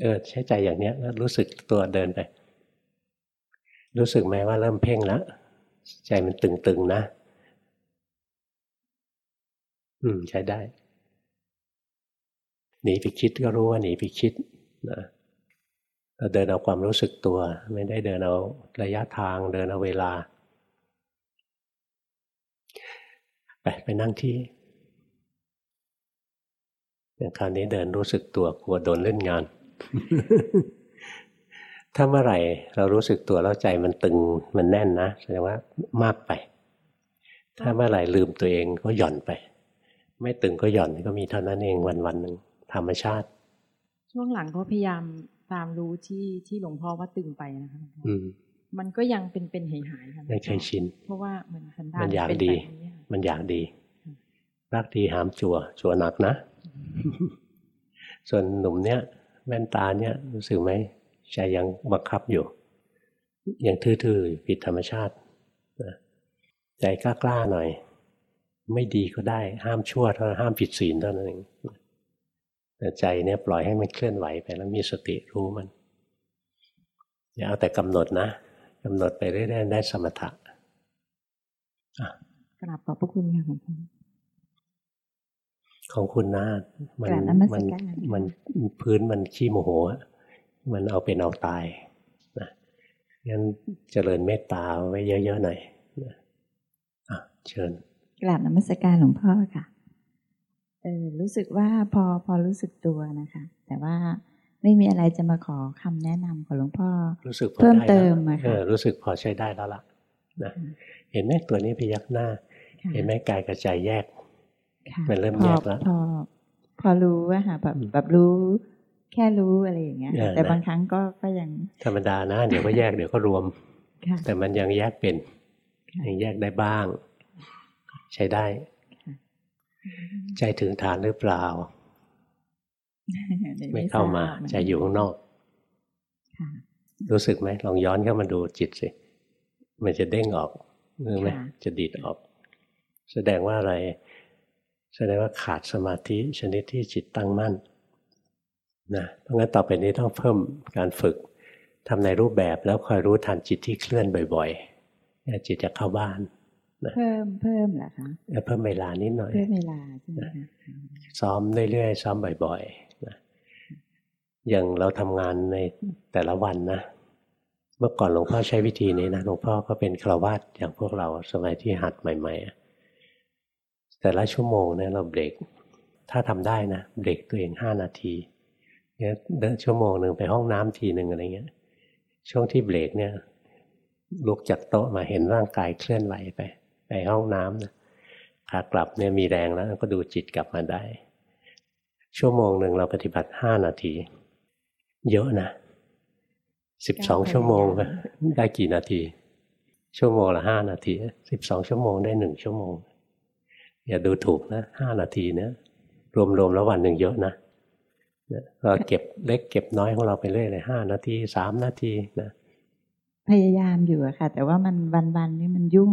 A: เออ ใช้ใจอย่างเนี้ยแล้วรู้สึกตัวเดินไป รู้สึกไหมว่าเริ่มเพ่งแล้วใจมันตึงๆนะ อืม ใช้ได้ หนีไปคิดก็รู้ว่าหนีไปคิดนะเราเดินเอาความรู้สึกตัว ไม่ได้เดินเอาระยะทางเดินเอาเวลา ไปไปนั่งที่อย่างคราวนี้เดินรู้สึกตัวกลัวโดนเล่นงาน ถ้าเมื่อไหร่เรารู้สึกตัวแล้วใจมันตึงมันแน่นนะแสดงว่ามากไป ถ้าเมื่อไหร่ลืมตัวเองก็หย่อนไป ไม่ตึงก็หย่อนก็มีเท่านั้นเองวันวันหนึ่ง ธรรมชาติ
C: ช่วงหลังก็พยายามตามรู้ที่ที่หลวงพ่อว่าตึงไปนะคะ
A: อืม
C: มันก็ยังเป็นเป็นหายหายค่ะ
A: ไม่เคยชิน
C: เพราะว่าเหมือนสันดาน
A: มันอยากดี มันอยากดี รักดีหามจัวจัวหนักนะ ส่วนหนุ่มเนี้ยแว่นตาเนี้ยรู้สึกไหมใจยังบังคับอยู่ ยังทื่อๆผิดธรรมชาติใจกล้าๆหน่อย ไม่ดีก็ได้ห้ามชั่วเท่าห้ามผิดศีลเท่านั้นเอง แต่ใจเนี่ยปล่อยให้มันเคลื่อนไหวไปแล้วมีสติรู้มัน อย่าเอาแต่กำหนดนะกำหนดไปเรื่อยๆได้สมถะ
C: กราบขอบพระคุณค่ะของคุณ
A: ของคุณนะมันมันมันพื้นมันขี้โมโห มันเอาเป็นเอาตายนะงั้นเจริญเมตตาไว้เยอะๆหน่อยนะอะเชิญ
D: กราบนมัสการหลวงพ่อค่ะ เออรู้สึกว่าพอพอรู้สึกตัวนะคะ แต่ว่าไม่มีอะไรจะมาขอคำแนะนำของหลวงพ่อ
A: รู้สึก
D: เพิ่มเติมอะ
A: ค่ะรู้สึกพอใช้ได้แล้วล่ะนะเห็นไหมตัวนี้พยักหน้า เห็นไหมกายกระจายแยกมันเริ่มแยกแล้ว
D: พอพอรู้ว่าค่ะแบบแบบรู้แค่รู้อะไรอย่างเงี้ย แต่บางครั้งก็ก็ยัง
A: ธรรมดานะ เดี๋ยวก็แยกเดี๋ยวก็รวม แต่มันยังแยกเป็นยังแยกได้บ้าง ใช้ได้ ใจถึงฐานหรือเปล่า ไม่เข้ามาใจอยู่ข้างนอก รู้สึกไหมลองย้อนเข้ามาดูจิตสิ มันจะเด้งออกรู้ไหมจะดีดออก แสดงว่าอะไร แสดงว่าขาดสมาธิชนิดที่จิตตั้งมั่นนะเพราะงั้นต่อไปนี้ต้องเพิ่มการฝึกทำในรูปแบบแล้วคอยรู้ทันจิตที่เคลื่อนบ่อยๆจิตจะเข้าบ้าน
D: เพิ่มเพิ่มเหรอคะ
A: เพิ่มเวลานิดหน่อย
D: เพิ่มเวลาใช่ไหม
A: ซ้อมเรื่อยๆซ้อมบ่อยๆนะอย่างเราทำงานในแต่ละวันนะเมื่อก่อนหลวงพ่อใช้วิธีนี้นะหลวงพ่อก็เป็นคราวาสอย่างพวกเราสมัยที่หัดใหม่ ๆ แต่ละชั่วโมงเนี่ยเราเบรกถ้าทำได้นะเบรกตัวเองห้านาทีเนี่ยเดินชั่วโมงหนึ่งไปห้องน้ำทีหนึ่งอะไรเงี้ย ช่วงที่เบรกเนี่ยลุกจากโต๊ะมาเห็นร่างกายเคลื่อนไหวไป ไปห้องน้ำนะขากลับเนี่ยมีแรงแล้วก็ดูจิตกลับมาได้ ชั่วโมงหนึ่งเราปฏิบัติห้านาที เยอะนะสิบสองชั่วโมงได้กี่นาที ชั่วโมงละห้านาทีสิบสองชั่วโมงได้หนึ่งชั่วโมง อย่าดูถูกนะห้านาทีเนี่ยรวมๆแล้ววันหนึ่งเยอะนะเราเก็บเล็กเก็บน้อยของเราไปเรื่อยเลยห้านาทีสามนาทีนะ
D: พยายามอยู่อะค่ะ แต่ว่ามันวันๆนี่มันยุ่ง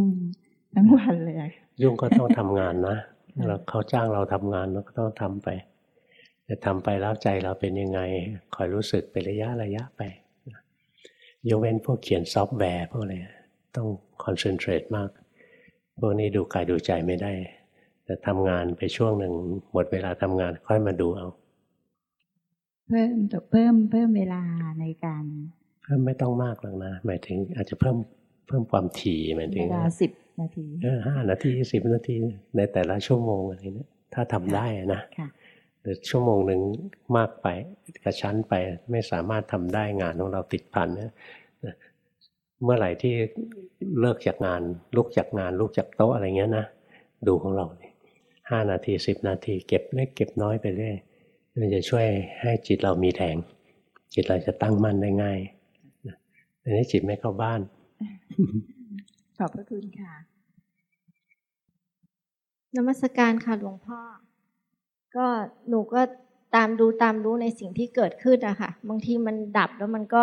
D: ทั้งวันเลย
A: ยุ่งก็ต้องทำงานนะเราเขาจ้างเราทำงานเราก็ต้องทำไปแต่ทำไปแล้วใจเราเป็นยังไงคอยรู้สึกเป็นระยะระยะไปยกเว้นพวกเขียนซอฟต์แวร์พวกอะไรต้องคอนเซนเทรตมากพวกนี้ดูกายดูใจไม่ได้ แต่ทำงานไปช่วงหนึ่งหมดเวลาทำงานค่อยมาดูเอา
D: เพิ่มเพิ่มเพิ่มเวลาในการ
A: พิ่มไม่ต้องมากหรอกนะ หมายถึงอาจจะเพิ่มเพิ่มความถี่หมายถึง
D: เวลาสิบ นาที
A: เออห้านาทีสิบนาทีในแต่ละชั่วโมงอะไรเนี้ยถ้าทำได้นะหรือชั่วโมงหนึ่งมากไปกระชั้นไปไม่สามารถทำได้งานของเราติดพันเนี่ยเมื่อไหร่ที่เลิกจากงาน ลุกจากงานลุกจากโต๊ะอะไรเงี้ยนะดูของเราห้านาทีสิบนาที เก็บเล็กเก็บน้อยไปเรื่อยมันจะช่วยให้จิตเรามีแรงจิตเราจะตั้งมั่นได้ง่ายอันนี้จิตไม่เข้าบ้าน
D: ขอบพระคุณค่ะ
E: นมัสการค่ะหลวงพ่อ ก็หนูก็ตามดูตามรู้ในสิ่งที่เกิดขึ้นอะค่ะ บางทีมันดับแล้วมันก็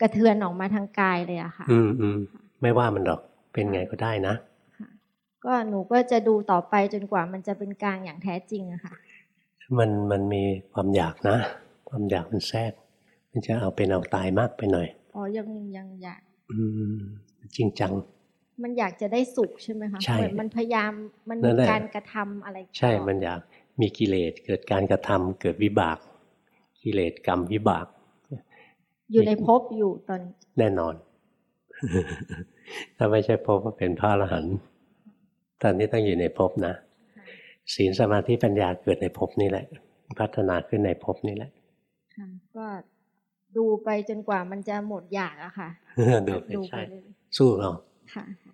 E: กระเทือนออกมาทางกายเลยอะค่ะ
A: อืมอืมไม่ว่ามันหรอกเป็นไงก็ได้นะ
E: ค่ะก็หนูก็จะดูต่อไปจนกว่ามันจะเป็นกลางอย่างแท้จริงอะค่ะ
A: มันมันมีความอยากนะ ความอยากมันแทรก มันจะเอาเป็นเอาตายมากไปหน่อย
E: อ๋อยังยังอยาก
A: อืมจริงจัง
E: มันอยากจะได้สุขใช่ไหมคะ
A: ใช่
E: เหมือนมันพยายามมัน
A: นั่
E: มี
A: นแหละ
E: การกระทำอะไร
A: ใช่ มันอยากมีกิเลสเกิดการกระทำเกิดวิบาก กิเลสกรรมวิบาก
E: อยู่ในภพอยู่ตอน
A: แน่นอน ถ้าไม่ใช่ภพก็เป็นพระอรหันต์ตอนนี้ต้องอยู่ในภพนะศีลสมาธิปัญญาเกิดในภพนี่แหละ พัฒนาขึ้นในภพนี่แหละ
E: ค่ะก็ดูไปจนกว่ามันจะหมดอยากอะค่ะ
A: ดูไป
E: ดูไป
A: ใช่
E: เลย
A: สู้เรา
E: ค่ะ
F: ก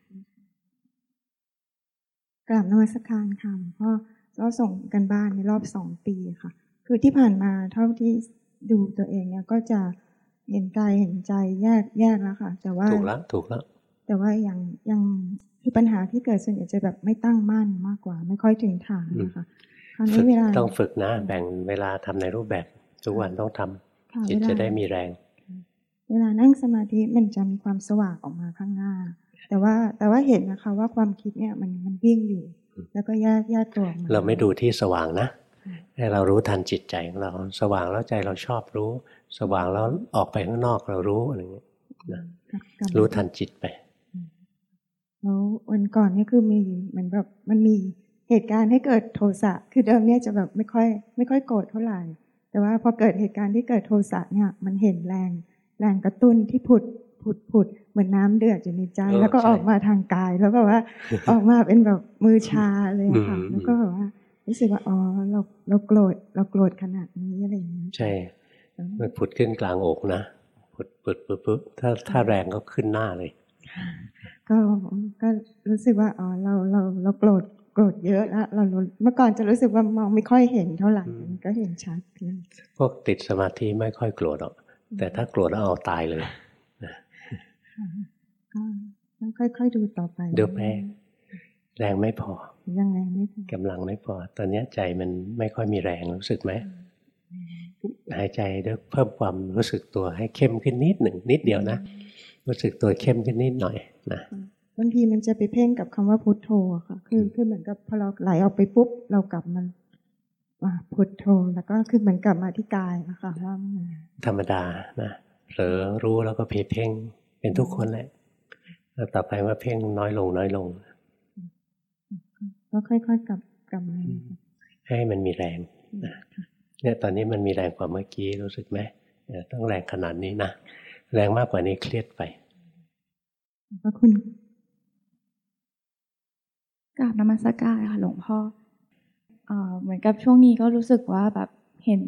F: ราบนมัสการค่ะหลวงพ่อก็ส่งกันบ้านในรอบสองปีค่ะ คือที่ผ่านมาเท่าที่ดูตัวเองเนี่ยก็จะเห็นกายเห็นใจแยกแยกแล้วค่ะ แต่ว่า
A: ถูกแล้วถูกแล้ว
F: แต่ว่ายังยังคือปัญหาที่เกิดส่วนใหญ่จะแบบไม่ตั้งมั่นมากกว่า ไม่ค่อยถึงฐานนะคะคราว
A: ฝึ
F: นี้
A: ก
F: เวลา
A: ต้องฝึกนะแบ่งเวลาทำในรูปแบบทุกวันต้องทำ
F: ค่ะ
A: จิต
F: เวลา
A: จะได้มีแรง
F: เวลานั่งสมาธิมันจะมีความสว่างออกมาข้างหน้า แต่ว่าแต่ว่าเห็นนะคะ ว่าความคิดเนี่ยมันมันวิ่งอยู่ แล้วก็แยกแยกตัวออกมา
A: เราไม่ดูที่สว่างนะให้เรารู้ทันจิตใจของเราสว่างแล้วใจเราชอบรู้ สว่างแล้วออกไปข้างนอกเรารู้อะไรเงี้ยนะ
F: กับกับ
A: รู้ทันจิตไป
F: แล้ววันก่อนเนี่ยคือมีเหมือนแบบมันมีเหตุการณ์ให้เกิดโทสะคือเดิมเนี่ยจะแบบไม่ค่อย ไม่ค่อยโกรธเท่าไหร่ แต่ว่าพอเกิดเหตุการณ์ที่เกิดโทสะเนี่ย มันเห็นแรง แรงกระตุ้นที่ผุดผุดผุด เหมือนน้ำเดือดอยู่ในใจ
A: เออ
F: แล้วก็
A: ใช่
F: ออกมาทางกาย แล้วแบบว่าออกมาเป็นแบบมือชาเลยอะค่ะ
A: อืม
F: แล้วก็แบบว่ารู้สึกว่าอ๋อเราเราโกรธเราโกรธขนาดนี้อะไรอย่างนี้ย
A: ใช่มันผุดขึ้นกลางอกนะผุดปุดปุ๊บปุ๊บถ้าถ้าแรงก็ขึ้นหน้าเลย
F: ก็ก็รู้สึกว่าอ๋อเราเราเราโกรธโกรธเยอะแล้วเราเมื่อก่อนจะรู้สึกว่ามองไม่ค่อยเห็นเท่าไหร่
A: อืม
F: มันก็เห็นชัดขึ้น
A: พวกติดสมาธิไม่ค่อยโกรธหรอกแต่ถ้าโกรธแล้วเอาตายเลย
F: ก็ก็ค่อยๆดูต่อไป
A: ดูไปแรงไม่พอ
F: ยังไงไม่พอกำ
A: ลังไม่พอ ตอนนี้ใจมันไม่ค่อยมีแรงรู้สึกไหมหายใจด้วยเพิ่มความรู้สึกตัวให้เข้มขึ้นนิดหนึ่งนิดเดียวนะ รู้สึกตัวเข้มขึ้นนิดหน่อยนะ
F: บางทีมันจะไปเพ่งกับคำว่าพุทโธอะค่ะ คือคือเหมือนกับพอเราไหลออกไปปุ๊บเรากลับมาว่าพุทโธแล้วก็คือเหมือนกลับมาที่กายอะค่ะว่ามัน
A: ธรรมดานะเผลอรู้แล้วก็เพเพ่ง เป็นทุกคนแหละแล้วต่อไปว่าเพ่งน้อยลงน้อยลง
F: ก็ค่อยๆกลับกลับมา
A: ให้มันมีแรงนะเนี่ยตอนนี้มันมีแรงกว่าเมื่อกี้รู้สึกไหมเออต้องแรงขนาดนี้นะแรงมากกว่านี้เครียดไป
F: ขอบคุณ
G: กราบนมัสการค่ะหลวงพ่อเอ่อเหมือนกับช่วงนี้ก็รู้สึกว่าแบบเห็น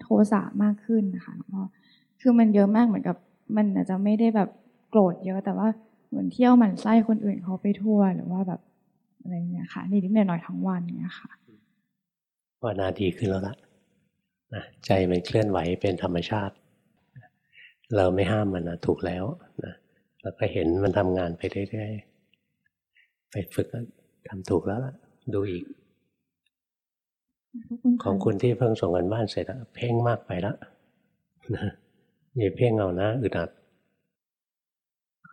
G: โทสะมากขึ้นนะคะหลวงพ่อคือมันเยอะมากเหมือนกับมันอาจจะไม่ได้แบบ โกรธเยอะ แต่ว่าเหมือนเที่ยวหมันไส้คนอื่นเขาไปทั่วหรือว่าแบบอะไรเงี้ยค่ะนิดๆหน่อยๆทั้งวันเนี้ยค่ะ
A: ภาวนาดีขึ้นแล้วละนะใจมันเคลื่อนไหวเป็นธรรมชาติ เราไม่ห้ามมันนะถูกแล้วนะเราก็เห็นมันทำงานไปเรื่อยๆไปฝึกแล้วทำถูกแล้วล่ะ ดูอีก
G: ขอบคุณ
A: ของ
G: ค่ะ
A: คุณที่เพิ่งส่งกันบ้านเสร็จแล้วเพ่งมากไปแล้วนะอย่าเพ่งเอานะอึดอัด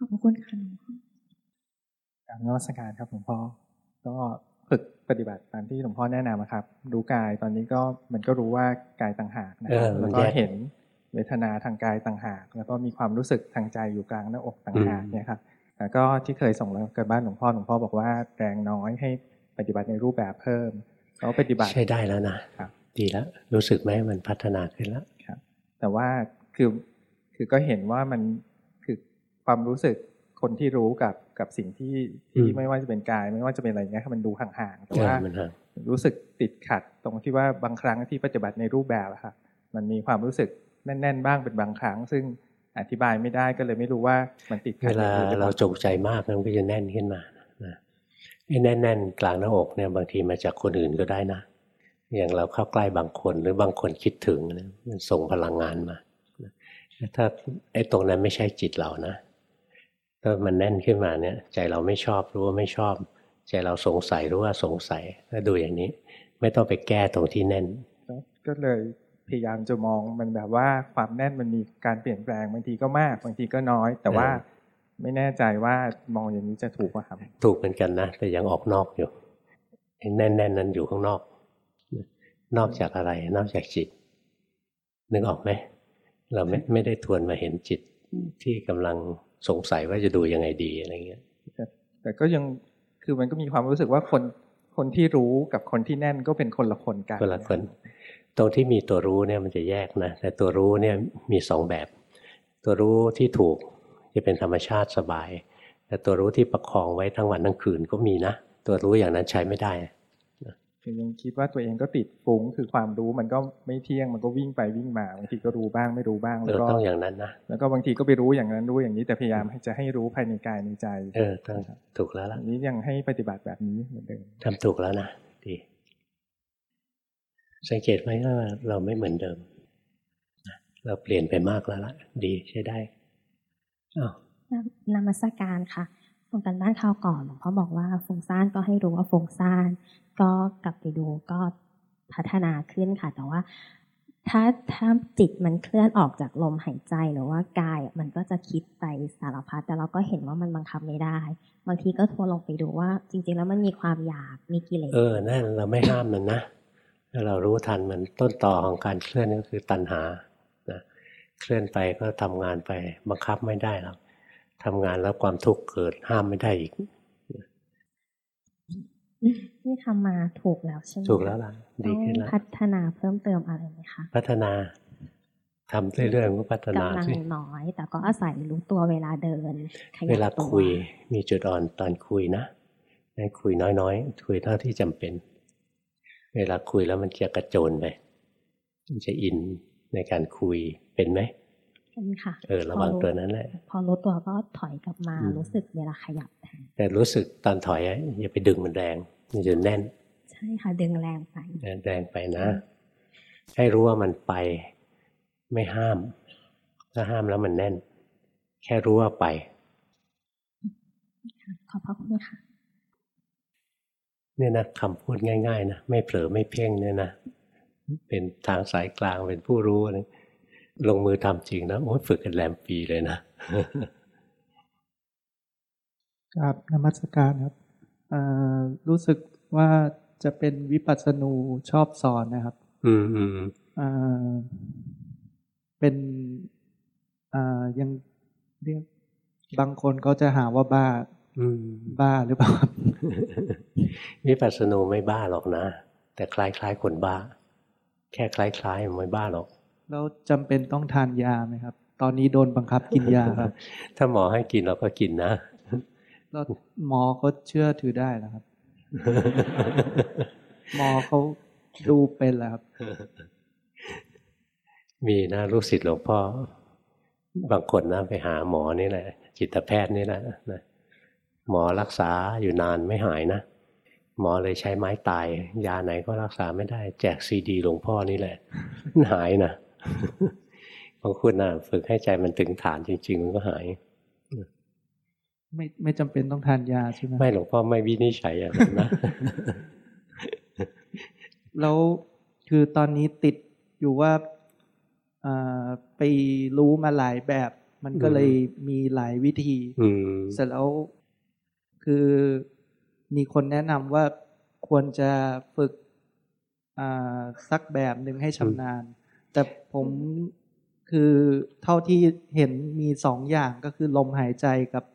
G: ขอบคุณค่ะหลวงพ่อ
H: กรารนวัตการครับหลวงพ่อก็ฝึกปฏิบัติตามที่หลวงพ่อแนะนำอะครับ ดูกายตอนนี้ก็มันก็รู้ว่ากายต่างหากนะครับ
A: เออมั
H: แล้
A: น
H: วก็
A: แยก
H: เห็นเวทนาทางกายต่างหาก แล้วก็มีความรู้สึกทางใจอยู่กลางหน้าอกต่างหาก
A: อืม
H: เนี่ยครับแล้วก็ที่เคยส่งแล้วกันบ้านหลวงพ่อหลวงพ่อบอกว่าแรงน้อยให้ปฏิบัติในรูปแบบเพิ่มแล้วปฏิบัติ
A: ใช่ได้แล้วนะครับดีแล้วรู้สึกไหมมันพัฒนาขึ้นแล้ว
H: ครับ แต่ว่าคือคือก็เห็นว่ามัน คือความรู้สึกคนที่รู้กับกับสิ่งที่ที่ไม่ว่าจะเป็นกาย ไม่ว่าจะเป็นอะไรเงี้ยครับมันดูห่างๆแต่
A: เออ
H: ว่า
A: มันห่าง
H: รู้สึกติดขัดตรงที่ว่าบางครั้งที่ปฏิบัติในรูปแบบอะค่ะมันมีความรู้สึกแน่น ๆ บ้างเป็นบางครั้ง ซึ่งอธิบายไม่ได้ก็เลยไม่รู้ว่ามันติดขั
A: เว
H: ด
A: ลา
H: หรือ
A: เราจงใจมากมันก็จะแน่นขึ้นมานะไอ้แน่น ๆ กลางหน้าอกเนี่ยบางทีมาจากคนอื่นก็ได้นะอย่างเราเข้าใกล้บางคนหรือบางคนคิดถึงนะมันส่งพลังงานมานะถ้าไอ้ตรงนั้นไม่ใช่จิตเรานะ ถ้ามันแน่นขึ้นมาเนี่ย ใจเราไม่ชอบรู้ว่าไม่ชอบ ใจเราสงสัยรู้ว่าสงสัยถ้าดูอย่างนี้ ไม่ต้องไปแก้ตรงที่แน่น
H: ก็เลยพยายามจะมองมันแบบว่าความแน่นมันมีการเปลี่ยนแปลงบางทีก็มากบางทีก็น้อย แต่ว่าไม่แน่ใจว่ามองอย่างนี้จะถูกป่ะครับ
A: ถูกเหมือนกันนะแต่ยังออกนอกอยู่แน่นๆนั้นอยู่ข้างนอก นอกจากอะไร นอกจากจิต นึกออกไหมเราไม่ไม่ได้ทวนมาเห็นจิตที่กำลัง สงสัยว่าจะดูยังไงดีอะไรเงี้ย
H: แต่ก็ยังคือมันก็มีความรู้สึกว่าคนคนที่รู้กับคนที่แน่นก็เป็นคนละคนกัน
A: คนละคน ตรงที่มีตัวรู้เนี่ยมันจะแยกนะแต่ตัวรู้เนี่ยมีสองแบบ ตัวรู้ที่ถูกจะเป็นธรรมชาติสบาย แต่ตัวรู้ที่ประคองไว้ทั้งวันทั้งคืนก็มีนะ ตัวรู้อย่างนั้นใช้ไม่ได้
H: คือยังคิดว่าตัวเองก็ติดฟุ้งคือความรู้มันก็ไม่เที่ยงมันก็วิ่งไปวิ่งมาบางทีก็รู้บ้างไม่รู้บ้าง
A: แล้วก็ต้องอย่างนั้นนะ
H: แล้วก็บางทีก็ไปรู้อย่างนั้นรู้อย่างนี้แต่พยายามจะให้รู้ภายในกายในใจ
A: เออต้องถูกแล้วล่ะ
H: นี้ยังให้ปฏิบัติแบบนี้เหมือนเดิม
A: ทำถูกแล้วนะดีสังเกตไหมว่าเราไม่เหมือนเดิมเราเปลี่ยนไปมากแล้วล่ะดีใช้ได้
I: อ้าวนมัสการค่ะส่งกันบ้านคราวก่อนหลวงพ่อบอกว่าฟุ้งซ่านก็ให้รู้ว่าฟุ้งซ่าน ก็กลับไปดูก็พัฒนาขึ้นค่ะ แต่ว่า ถ้าถ้าจิตมันเคลื่อนออกจากลมหายใจหรือว่ากายมันก็จะคิดไปสารพัดแต่เราก็เห็นว่ามันบังคับไม่ได้ บางทีก็ทวลงไปดูว่า จริง ๆ แล้วมันมีความอยากมีกิเลส
A: เออนั่นเราไม่ห้ามมันนะถ้าเรารู้ทันมันต้นต่อของการเคลื่อนก็คือตัณหานะเคลื่อนไปก็ทำงานไปบังคับไม่ได้หรอกทำงานแล้วความทุกข์เกิดห้ามไม่ได้อีก
I: นี่ทำมาถูกแล้วใช่ไหม
A: ถูกแล้วล่ะดีขึ้นแล้ว
I: พัฒนาเพิ่มเติมอะไรไหมคะ
A: พัฒนาทำเรื่อยๆก็พัฒนา
I: กำลังน้อย แต่ก็อาศัยรู้ตัวเวลาเดิน
A: เวลาคุยมีจุดอ่อนตอนคุยนะให้คุยน้อยๆ คุยเท่าที่จำเป็น เวลาคุยแล้วมันจะกระโจนไปมันจะอินในการคุยเป็นไหม
I: เป็นค่ะ
A: เออระวังตัวนั้นแหละ
I: พอรู้ตัวก็ถอยกลับมารู้สึกเวลาขยับแทน
A: แต่รู้สึกตอนถอยอย่าไปดึงมันแรงมันจะแน่น
I: ใช่ค่ะดึงแรงไป
A: แรงไปนะ ให้รู้ว่ามันไป ไม่ห้ามถ้าห้ามแล้วมันแน่น แค่รู้ว่าไป
I: ขอบพระคุณค่ะ
A: เนี่ยนะคำพูดง่าย ๆ นะ ไม่เผลอไม่เพ่งเนี่ยนะ เป็นทางสายกลางเป็นผู้รู้อะไร ลงมือทำจริงนะโอ้ฝึกกันแรมปีเลยนะ
J: ครับนมัสการครับรู้สึกว่าจะเป็นวิปัสสนูชอบสอนนะครับ
A: อืมอืม
J: เป็นยังเรียกบางคนเขาจะหาว่าบ้าบ้าหรือเปล่า
A: วิปัสสนูไม่บ้าหรอกนะ แต่คล้ายๆคนบ้า แค่คล้ายๆไม่บ้าหรอก
J: แล้วจำเป็นต้องทานยาไหมครับ ตอนนี้โดนบังคับกินยาครับ
A: ถ้าหมอให้กินเราก็กินนะ
J: แล้วหมอเขาเชื่อถือได้นะครับ หมอเขาดูเป็นแล้วครับ
A: มีนะลูกศิษย์หลวงพ่อบางคนนะไปหาหมอนี่แหละ จิตแพทย์นี่แหละนะหมอรักษาอยู่นานไม่หายนะ หมอเลยใช้ไม้ตาย ยาไหนก็รักษาไม่ได้ แจกซีดีหลวงพ่อนี่แหละหายนะ บางคนนะฝึกให้ใจมันถึงฐานจริง ๆ มันก็หาย
J: ไม่ไม่จำเป็นต้องทานยาใช่ไหม
A: ไม่หลวงพ่อไม่วินิจฉัยอย่างนั้นนะ
J: แล้วคือตอนนี้ติดอยู่ว่าไปรู้มาหลายแบบ มันก็เลยมีหลายวิธีเสร็จแล้วคือมีคนแนะนำว่าควรจะฝึกสักแบบหนึ่งให้ชำนาญ แต่ผมคือเท่าที่เห็นมีสองอย่างก็คือลมหายใจกับ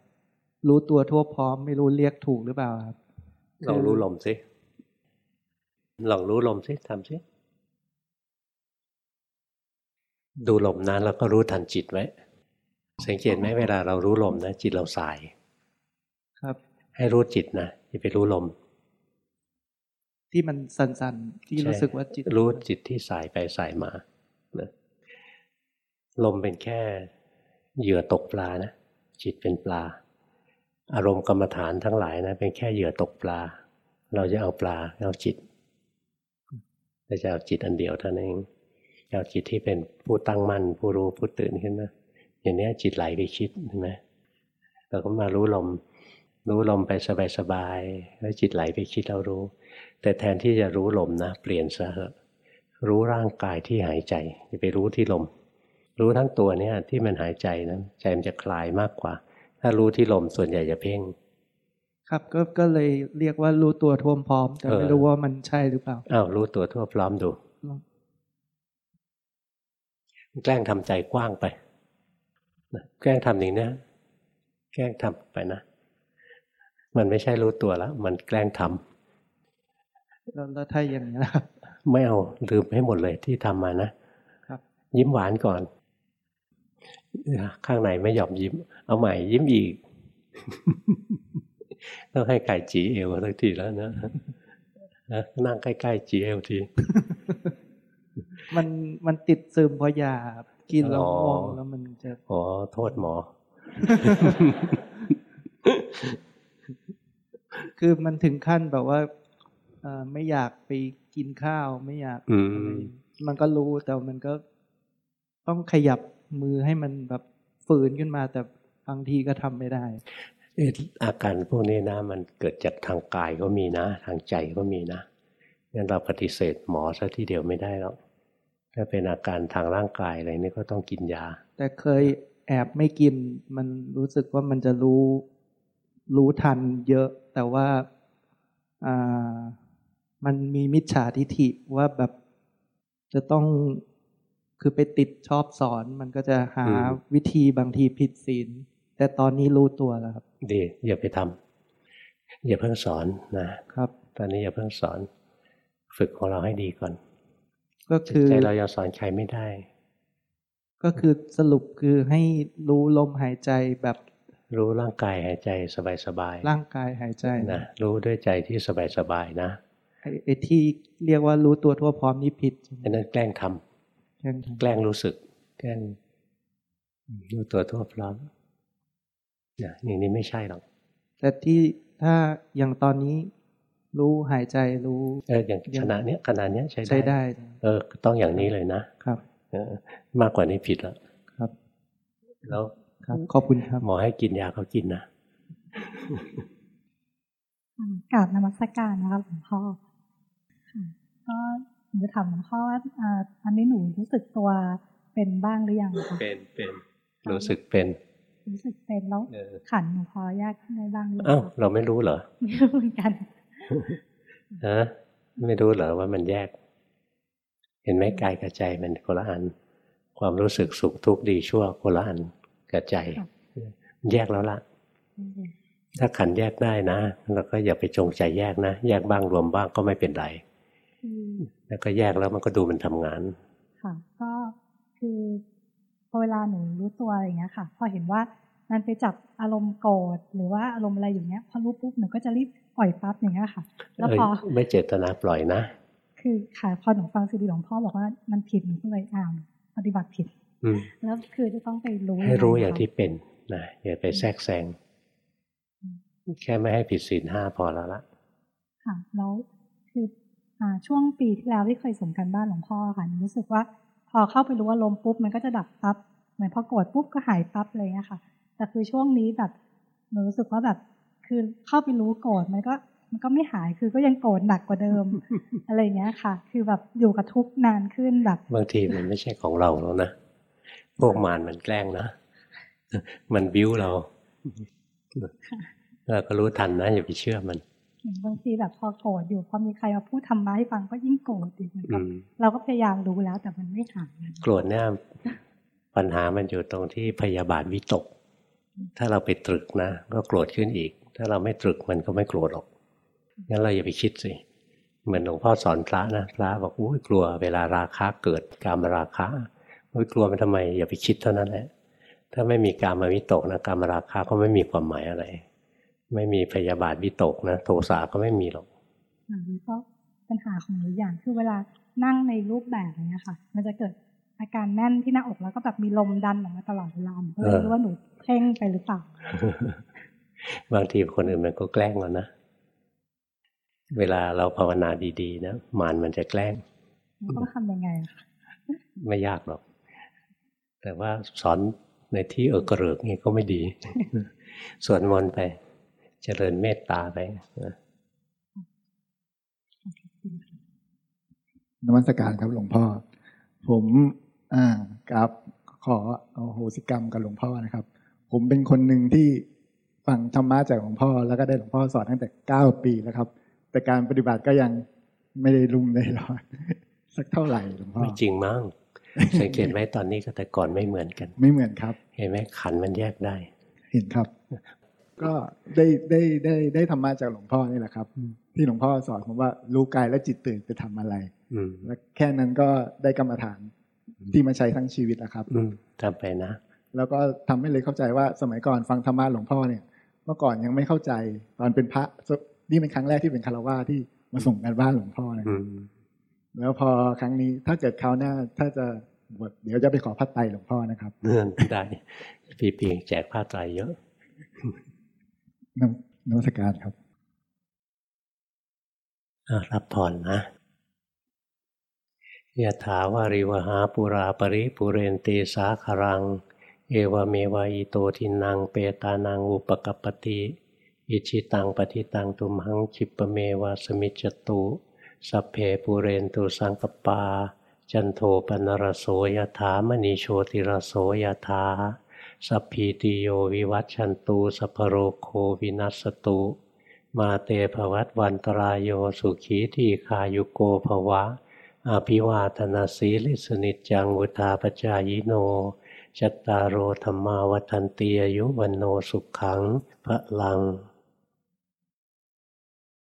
J: รู้ตัวทั่วพร้อม ไม่รู้เรียกถูกหรือเปล่าครับ
A: ลองรู้ลมสิลองรู้ลมสิทำสิดูลมนะแล้วก็รู้ทันจิตไว้ สังเกตไหมเวลาเรารู้ลมนะ จิตเราสาย
J: ครับ
A: ให้รู้จิตนะอย่าไปรู้ลม
J: ที่มันสั่นๆที่รู้สึกว่าจิต
A: รู้จิตที่สายไปสายมานะ ลมเป็นแค่เหยื่อตกปลานะ จิตเป็นปลา อารมณ์กรรมฐานทั้งหลายนะ เป็นแค่เหยื่อตกปลา เราจะเอาปลาเอาจิตเราจะเอาจิตอันเดียวเท่านั้นเองเอาจิตที่เป็นผู้ตั้งมั่น ผู้รู้ผู้ตื่นขึ้นนะอย่างนี้จิตไหลไปคิดใช่ไหมเราก็มารู้ลม รู้ลมไปสบายๆแล้วจิตไหลไปคิดเรารู้ แต่แทนที่จะรู้ลมนะ เปลี่ยนซะเถอะรู้ร่างกายที่หายใจอย่าไปรู้ที่ลม รู้ทั้งตัวเนี่ยที่มันหายใจนะใจมันจะคลายมากกว่า ถ้ารู้ที่ลมส่วนใหญ่จะเพ่ง
J: ครับก็ก็เลยเรียกว่ารู้ตัวท่วมพร้อม แต่ไม่รู้ว่ามันใช่หรือเปล่า
A: อ้าวรู้ตัวทั่วพร้อมดูแกล้งทำใจกว้างไปแกล้งทำอย่างนี้แกล้งทำไปนะมันไม่ใช่รู้ตัวแล้ว มันแกล้งทำ
J: แล้วถ้าอย่างนี้นะครับ
A: ไม่เอาลืมให้หมดเลยที่ทำมานะครับ ยิ้มหวานก่อน ข้างในไม่ยอมยิ้ม เอาใหม่ยิ้มอีก ต้องให้ไก่จีเอวสักทีแล้วนะนั่งใกล้ๆจีเอวที
J: มันมันติดซึมเพราะยากินแล้วมองแล้วมันจะ
A: อ๋อโทษหมอ
J: คือมันถึงขั้นแบบว่าไม่อยากไปกินข้าวไม่อยากอะไรมันก็รู้แต่มันก็ต้องขยับ มือให้มันแบบฝืนขึ้นมา แต่บางทีก็ทำไม่ได้
A: อาการพวกนี้นะมันเกิดจากทางกายก็มีนะ ทางใจก็มีนะงั้นเราปฏิเสธหมอซะทีเดียวไม่ได้หรอกถ้าเป็นอาการทางร่างกายอะไรนี่ก็ต้องกินยา
J: แต่เคยแอบไม่กินมันรู้สึกว่ามันจะรู้รู้ทันเยอะ แต่ว่าอ่ามันมีมิจฉาทิฐิว่าแบบจะต้อง คือไปติดชอบสอนมันก็จะหาวิธีบางทีผิดศีลแต่ตอนนี้รู้ตัวแล้วครับ
A: ดีอย่าไปทำอย่าเพิ่งสอนนะครับ ตอนนี้อย่าเพิ่งสอน ฝึกของเราให้ดีก่อน
J: ก็คือ
A: ใจเรายังสอนใครไม่ได้
J: ก็คือสรุปคือให้รู้ลมหายใจแบบ
A: รู้ร่างกายหายใจสบาย
J: ๆร่างกายหายใจ
A: นะรู้ด้วยใจที่สบายๆนะ
J: ไอ้ที่เรียกว่ารู้ตัวทั่วพร้อมนี่ผิด
A: อันนั้นแกล้งทำ แกล้งรู้สึก แกล้งรู้ตัวทั่วพร้อมเนี่ยอย่างนี้ไม่ใช่หรอก
J: แต่ที่ถ้าอย่างตอนนี้รู้หายใจรู้
A: เอออย่างขณะเนี้ยขณะเนี้ยใช้ได้
J: ใช้ได้
A: เออ ต้องอย่างนี้เลยนะครับเออมากกว่านี้ผิดแล้ว
J: ครับ
A: แล้ว
J: ครับขอบคุณครับ
A: หมอให้กินยาเขากินนะ
K: กราบนมัสการนะครับหลวงพ่อก็ หนูจะถามหลวงพ่อว่าอันนี้หนูรู้สึกตัวเป็นบ้างหรือยังคะ
A: เป็นเป็นรู้สึกเป็น
K: รู้สึกเป็นแล้วขันหนูพอแยกได้บ้างหรือ
A: อ้าวเราไม่รู้เหรอ
K: ไม่รู้เหมือนกัน
A: ฮะไม่รู้เหรอว่ามันแยก เห็นไหมกายกับใจมันคนละอัน ความรู้สึกสุขทุกข์ดีชั่วคนละอันกับใจแยกแล้วละถ้าขันแยกได้นะเราก็อย่าไปจงใจแยกนะ แยกบ้างรวมบ้างก็ไม่เป็นไร แล้วก็แยกแล้วมันก็ดูมันทำงาน
K: ค่ะ ก็คือพอเวลาหนูรู้ตัวอย่างเงี้ยค่ะ พอเห็นว่ามันไปจับอารมณ์โกรธหรือว่าอารมณ์อะไรอย่างเงี้ย พอรู้ปุ๊บหนูก็จะรีบปล่อยปั๊บอย่างเงี้ยค่ะ
A: แล้วพอไม่เจตนาปล่อยนะ
K: คือค่ะ พอหนูฟังซีดีหลวงพ่อบอกว่ามันผิดหนูก็เลยอ้าวปฏิบัติผิดแล้วคือจะต้องไปรู้
A: ให้รู้อย่างที่เป็นนะอย่าไปแทรกแซงแค่ไม่ให้ผิดศีลห้าพอแล้วละ
K: ค่ะแล้วคืออ่า ช่วงปีที่แล้วที่เคยส่งกันบ้านหลวงพ่อค่ะรู้สึกว่า พอเข้าไปรู้ว่าลมปุ๊บมันก็จะดับปั๊บเหมือนพอโกรธปุ๊บก็หายปั๊บเลยอะค่ะ แต่คือช่วงนี้แบบหนูรู้สึกว่าแบบคือเข้าไปรู้โกรธมันก็มันก็ไม่หายคือก็ยังโกรธหนักกว่าเดิม อะไรเงี้ยค่ะ คือแบบอยู่กับทุกนานขึ้นแบบ
A: บางทีมันไม่ใช่ของเราแล้วนะพวกมารมันแกล้งนะ มันบิ้วเราเราก็รู้ทันนะอย่าไปเชื่อมัน
K: บางทีแบบพอโกรธอยู่พอมีใครมาพูดทำมาให้ฟังก็ยิ่งโกรธอีกเราก็พยายามรู้แล้วแต่มันไม่หาย
A: โกรธเนี่ยปัญหามันอยู่ตรงที่พยาบาทวิตก ถ้าเราไปตรึกนะ ก็โกรธขึ้นอีก ถ้าเราไม่ตรึกมันก็ไม่โกรธหรอกงั้นเราอย่าไปคิดสิเหมือนหลวงพ่อสอนพระนะพระบอกอุ้ยกลัวเวลาราคะเกิดการมราคะอุ้ยกลัวมันทำไมอย่าไปคิดเท่านั้นแหละถ้าไม่มีการมาวิตกนะการมราคะก็ไม่มีความหมายอะไร ไม่มีพยาบาทวิตกนะโทสะก็ไม่มีหรอก
K: เพราะปัญหาของหนูอย่างคือเวลานั่งในรูปแบบนี้ค่ะ มันจะเกิดอาการแน่นที่หน้าอกแล้วก็แบบมีลมดันออกมาตลอดเวลาก็เลยรู้ว่าหนูเพ่งไปหรือเปล่า
A: บางทีคนอื่นมันก็แกล้งเรานะเวลาเราภาวนาดีๆนะมานมันจะแกล้ง
K: ต้องทำยังไง
A: ไม่ยากหรอก แต่ว่าสอนในที่เออกระเริกนี่ก็ไม่ดีสวดมนต์ไป เจริญเมตตาไป
L: นมัสการครับหลวงพ่อ ผมอ่ากับขอเอาโหสิกรรมกับหลวงพ่อนะครับ ผมเป็นคนหนึ่งที่ฟังธรรมะจากหลวงพ่อ แล้วก็ได้หลวงพ่อสอนตั้งแต่เก้าปีแล้วครับ แต่การปฏิบัติก็ยังไม่ได้รุ่มได้รอดสักเท่าไหร่หลวงพ่อ
A: ไม่จริงมั้งสังเกตไหมตอนนี้กับแต่ก่อนไม่เหมือนกัน
L: ไม่เหมือนครับ
A: เห็นไหมขันมันแยกได้
L: เห็นครับ ก็ได้ได้ได้ได้ธรรมะจากหลวงพ่อนี่แหละครับ ที่หลวงพ่อสอนผมว่ารู้กายและจิตตื่นจะทำอะไร
A: อืม
L: และแค่นั้นก็ได้กรรมฐานที่มาใช้ทั้งชีวิตแล้วครับ
A: อืมทำไปนะ
L: แล้วก็ทำให้เลยเข้าใจว่าสมัยก่อนฟังธรรมะหลวงพ่อเนี่ย เมื่อก่อนยังไม่เข้าใจตอนเป็นพระนี่เป็นครั้งแรกที่เป็นคารวะที่มาส่งกันบ้านหลวงพ่อนะครับแล้วพอครั้งนี้ถ้าเกิดคราวหน้าถ้าจะบวชเดี๋ยวจะไปขอพระไตรหลวงพ่อนะครับ
A: เนื่อนได้ปีปีแจกผ้าไตรเยอะ
L: นนมัสการครับ
A: รับผ่อนนะยะถาวาริวหาปุราปริปุเรนตีสาคารัง เอวเมวายโตทินังเปตานังอุปกปปติอิชิตังปฏิตังตุมหังคิปเมวาสมิจจตุสัพเพปุเรนตุสังกปา จันโทปนรโสยถามณีโชติรโสยถา สัพพีติโยวิวัตชันตูสัพโรโควินัสตุ มาเตภวัตวันตรายโยสุขีทีคายุโกภวะ อภิวาทนาสีลิสนิจังวุธาปจายโน จัตตารโอธรรมาวันตีอายุวันโนสุขังพระลัง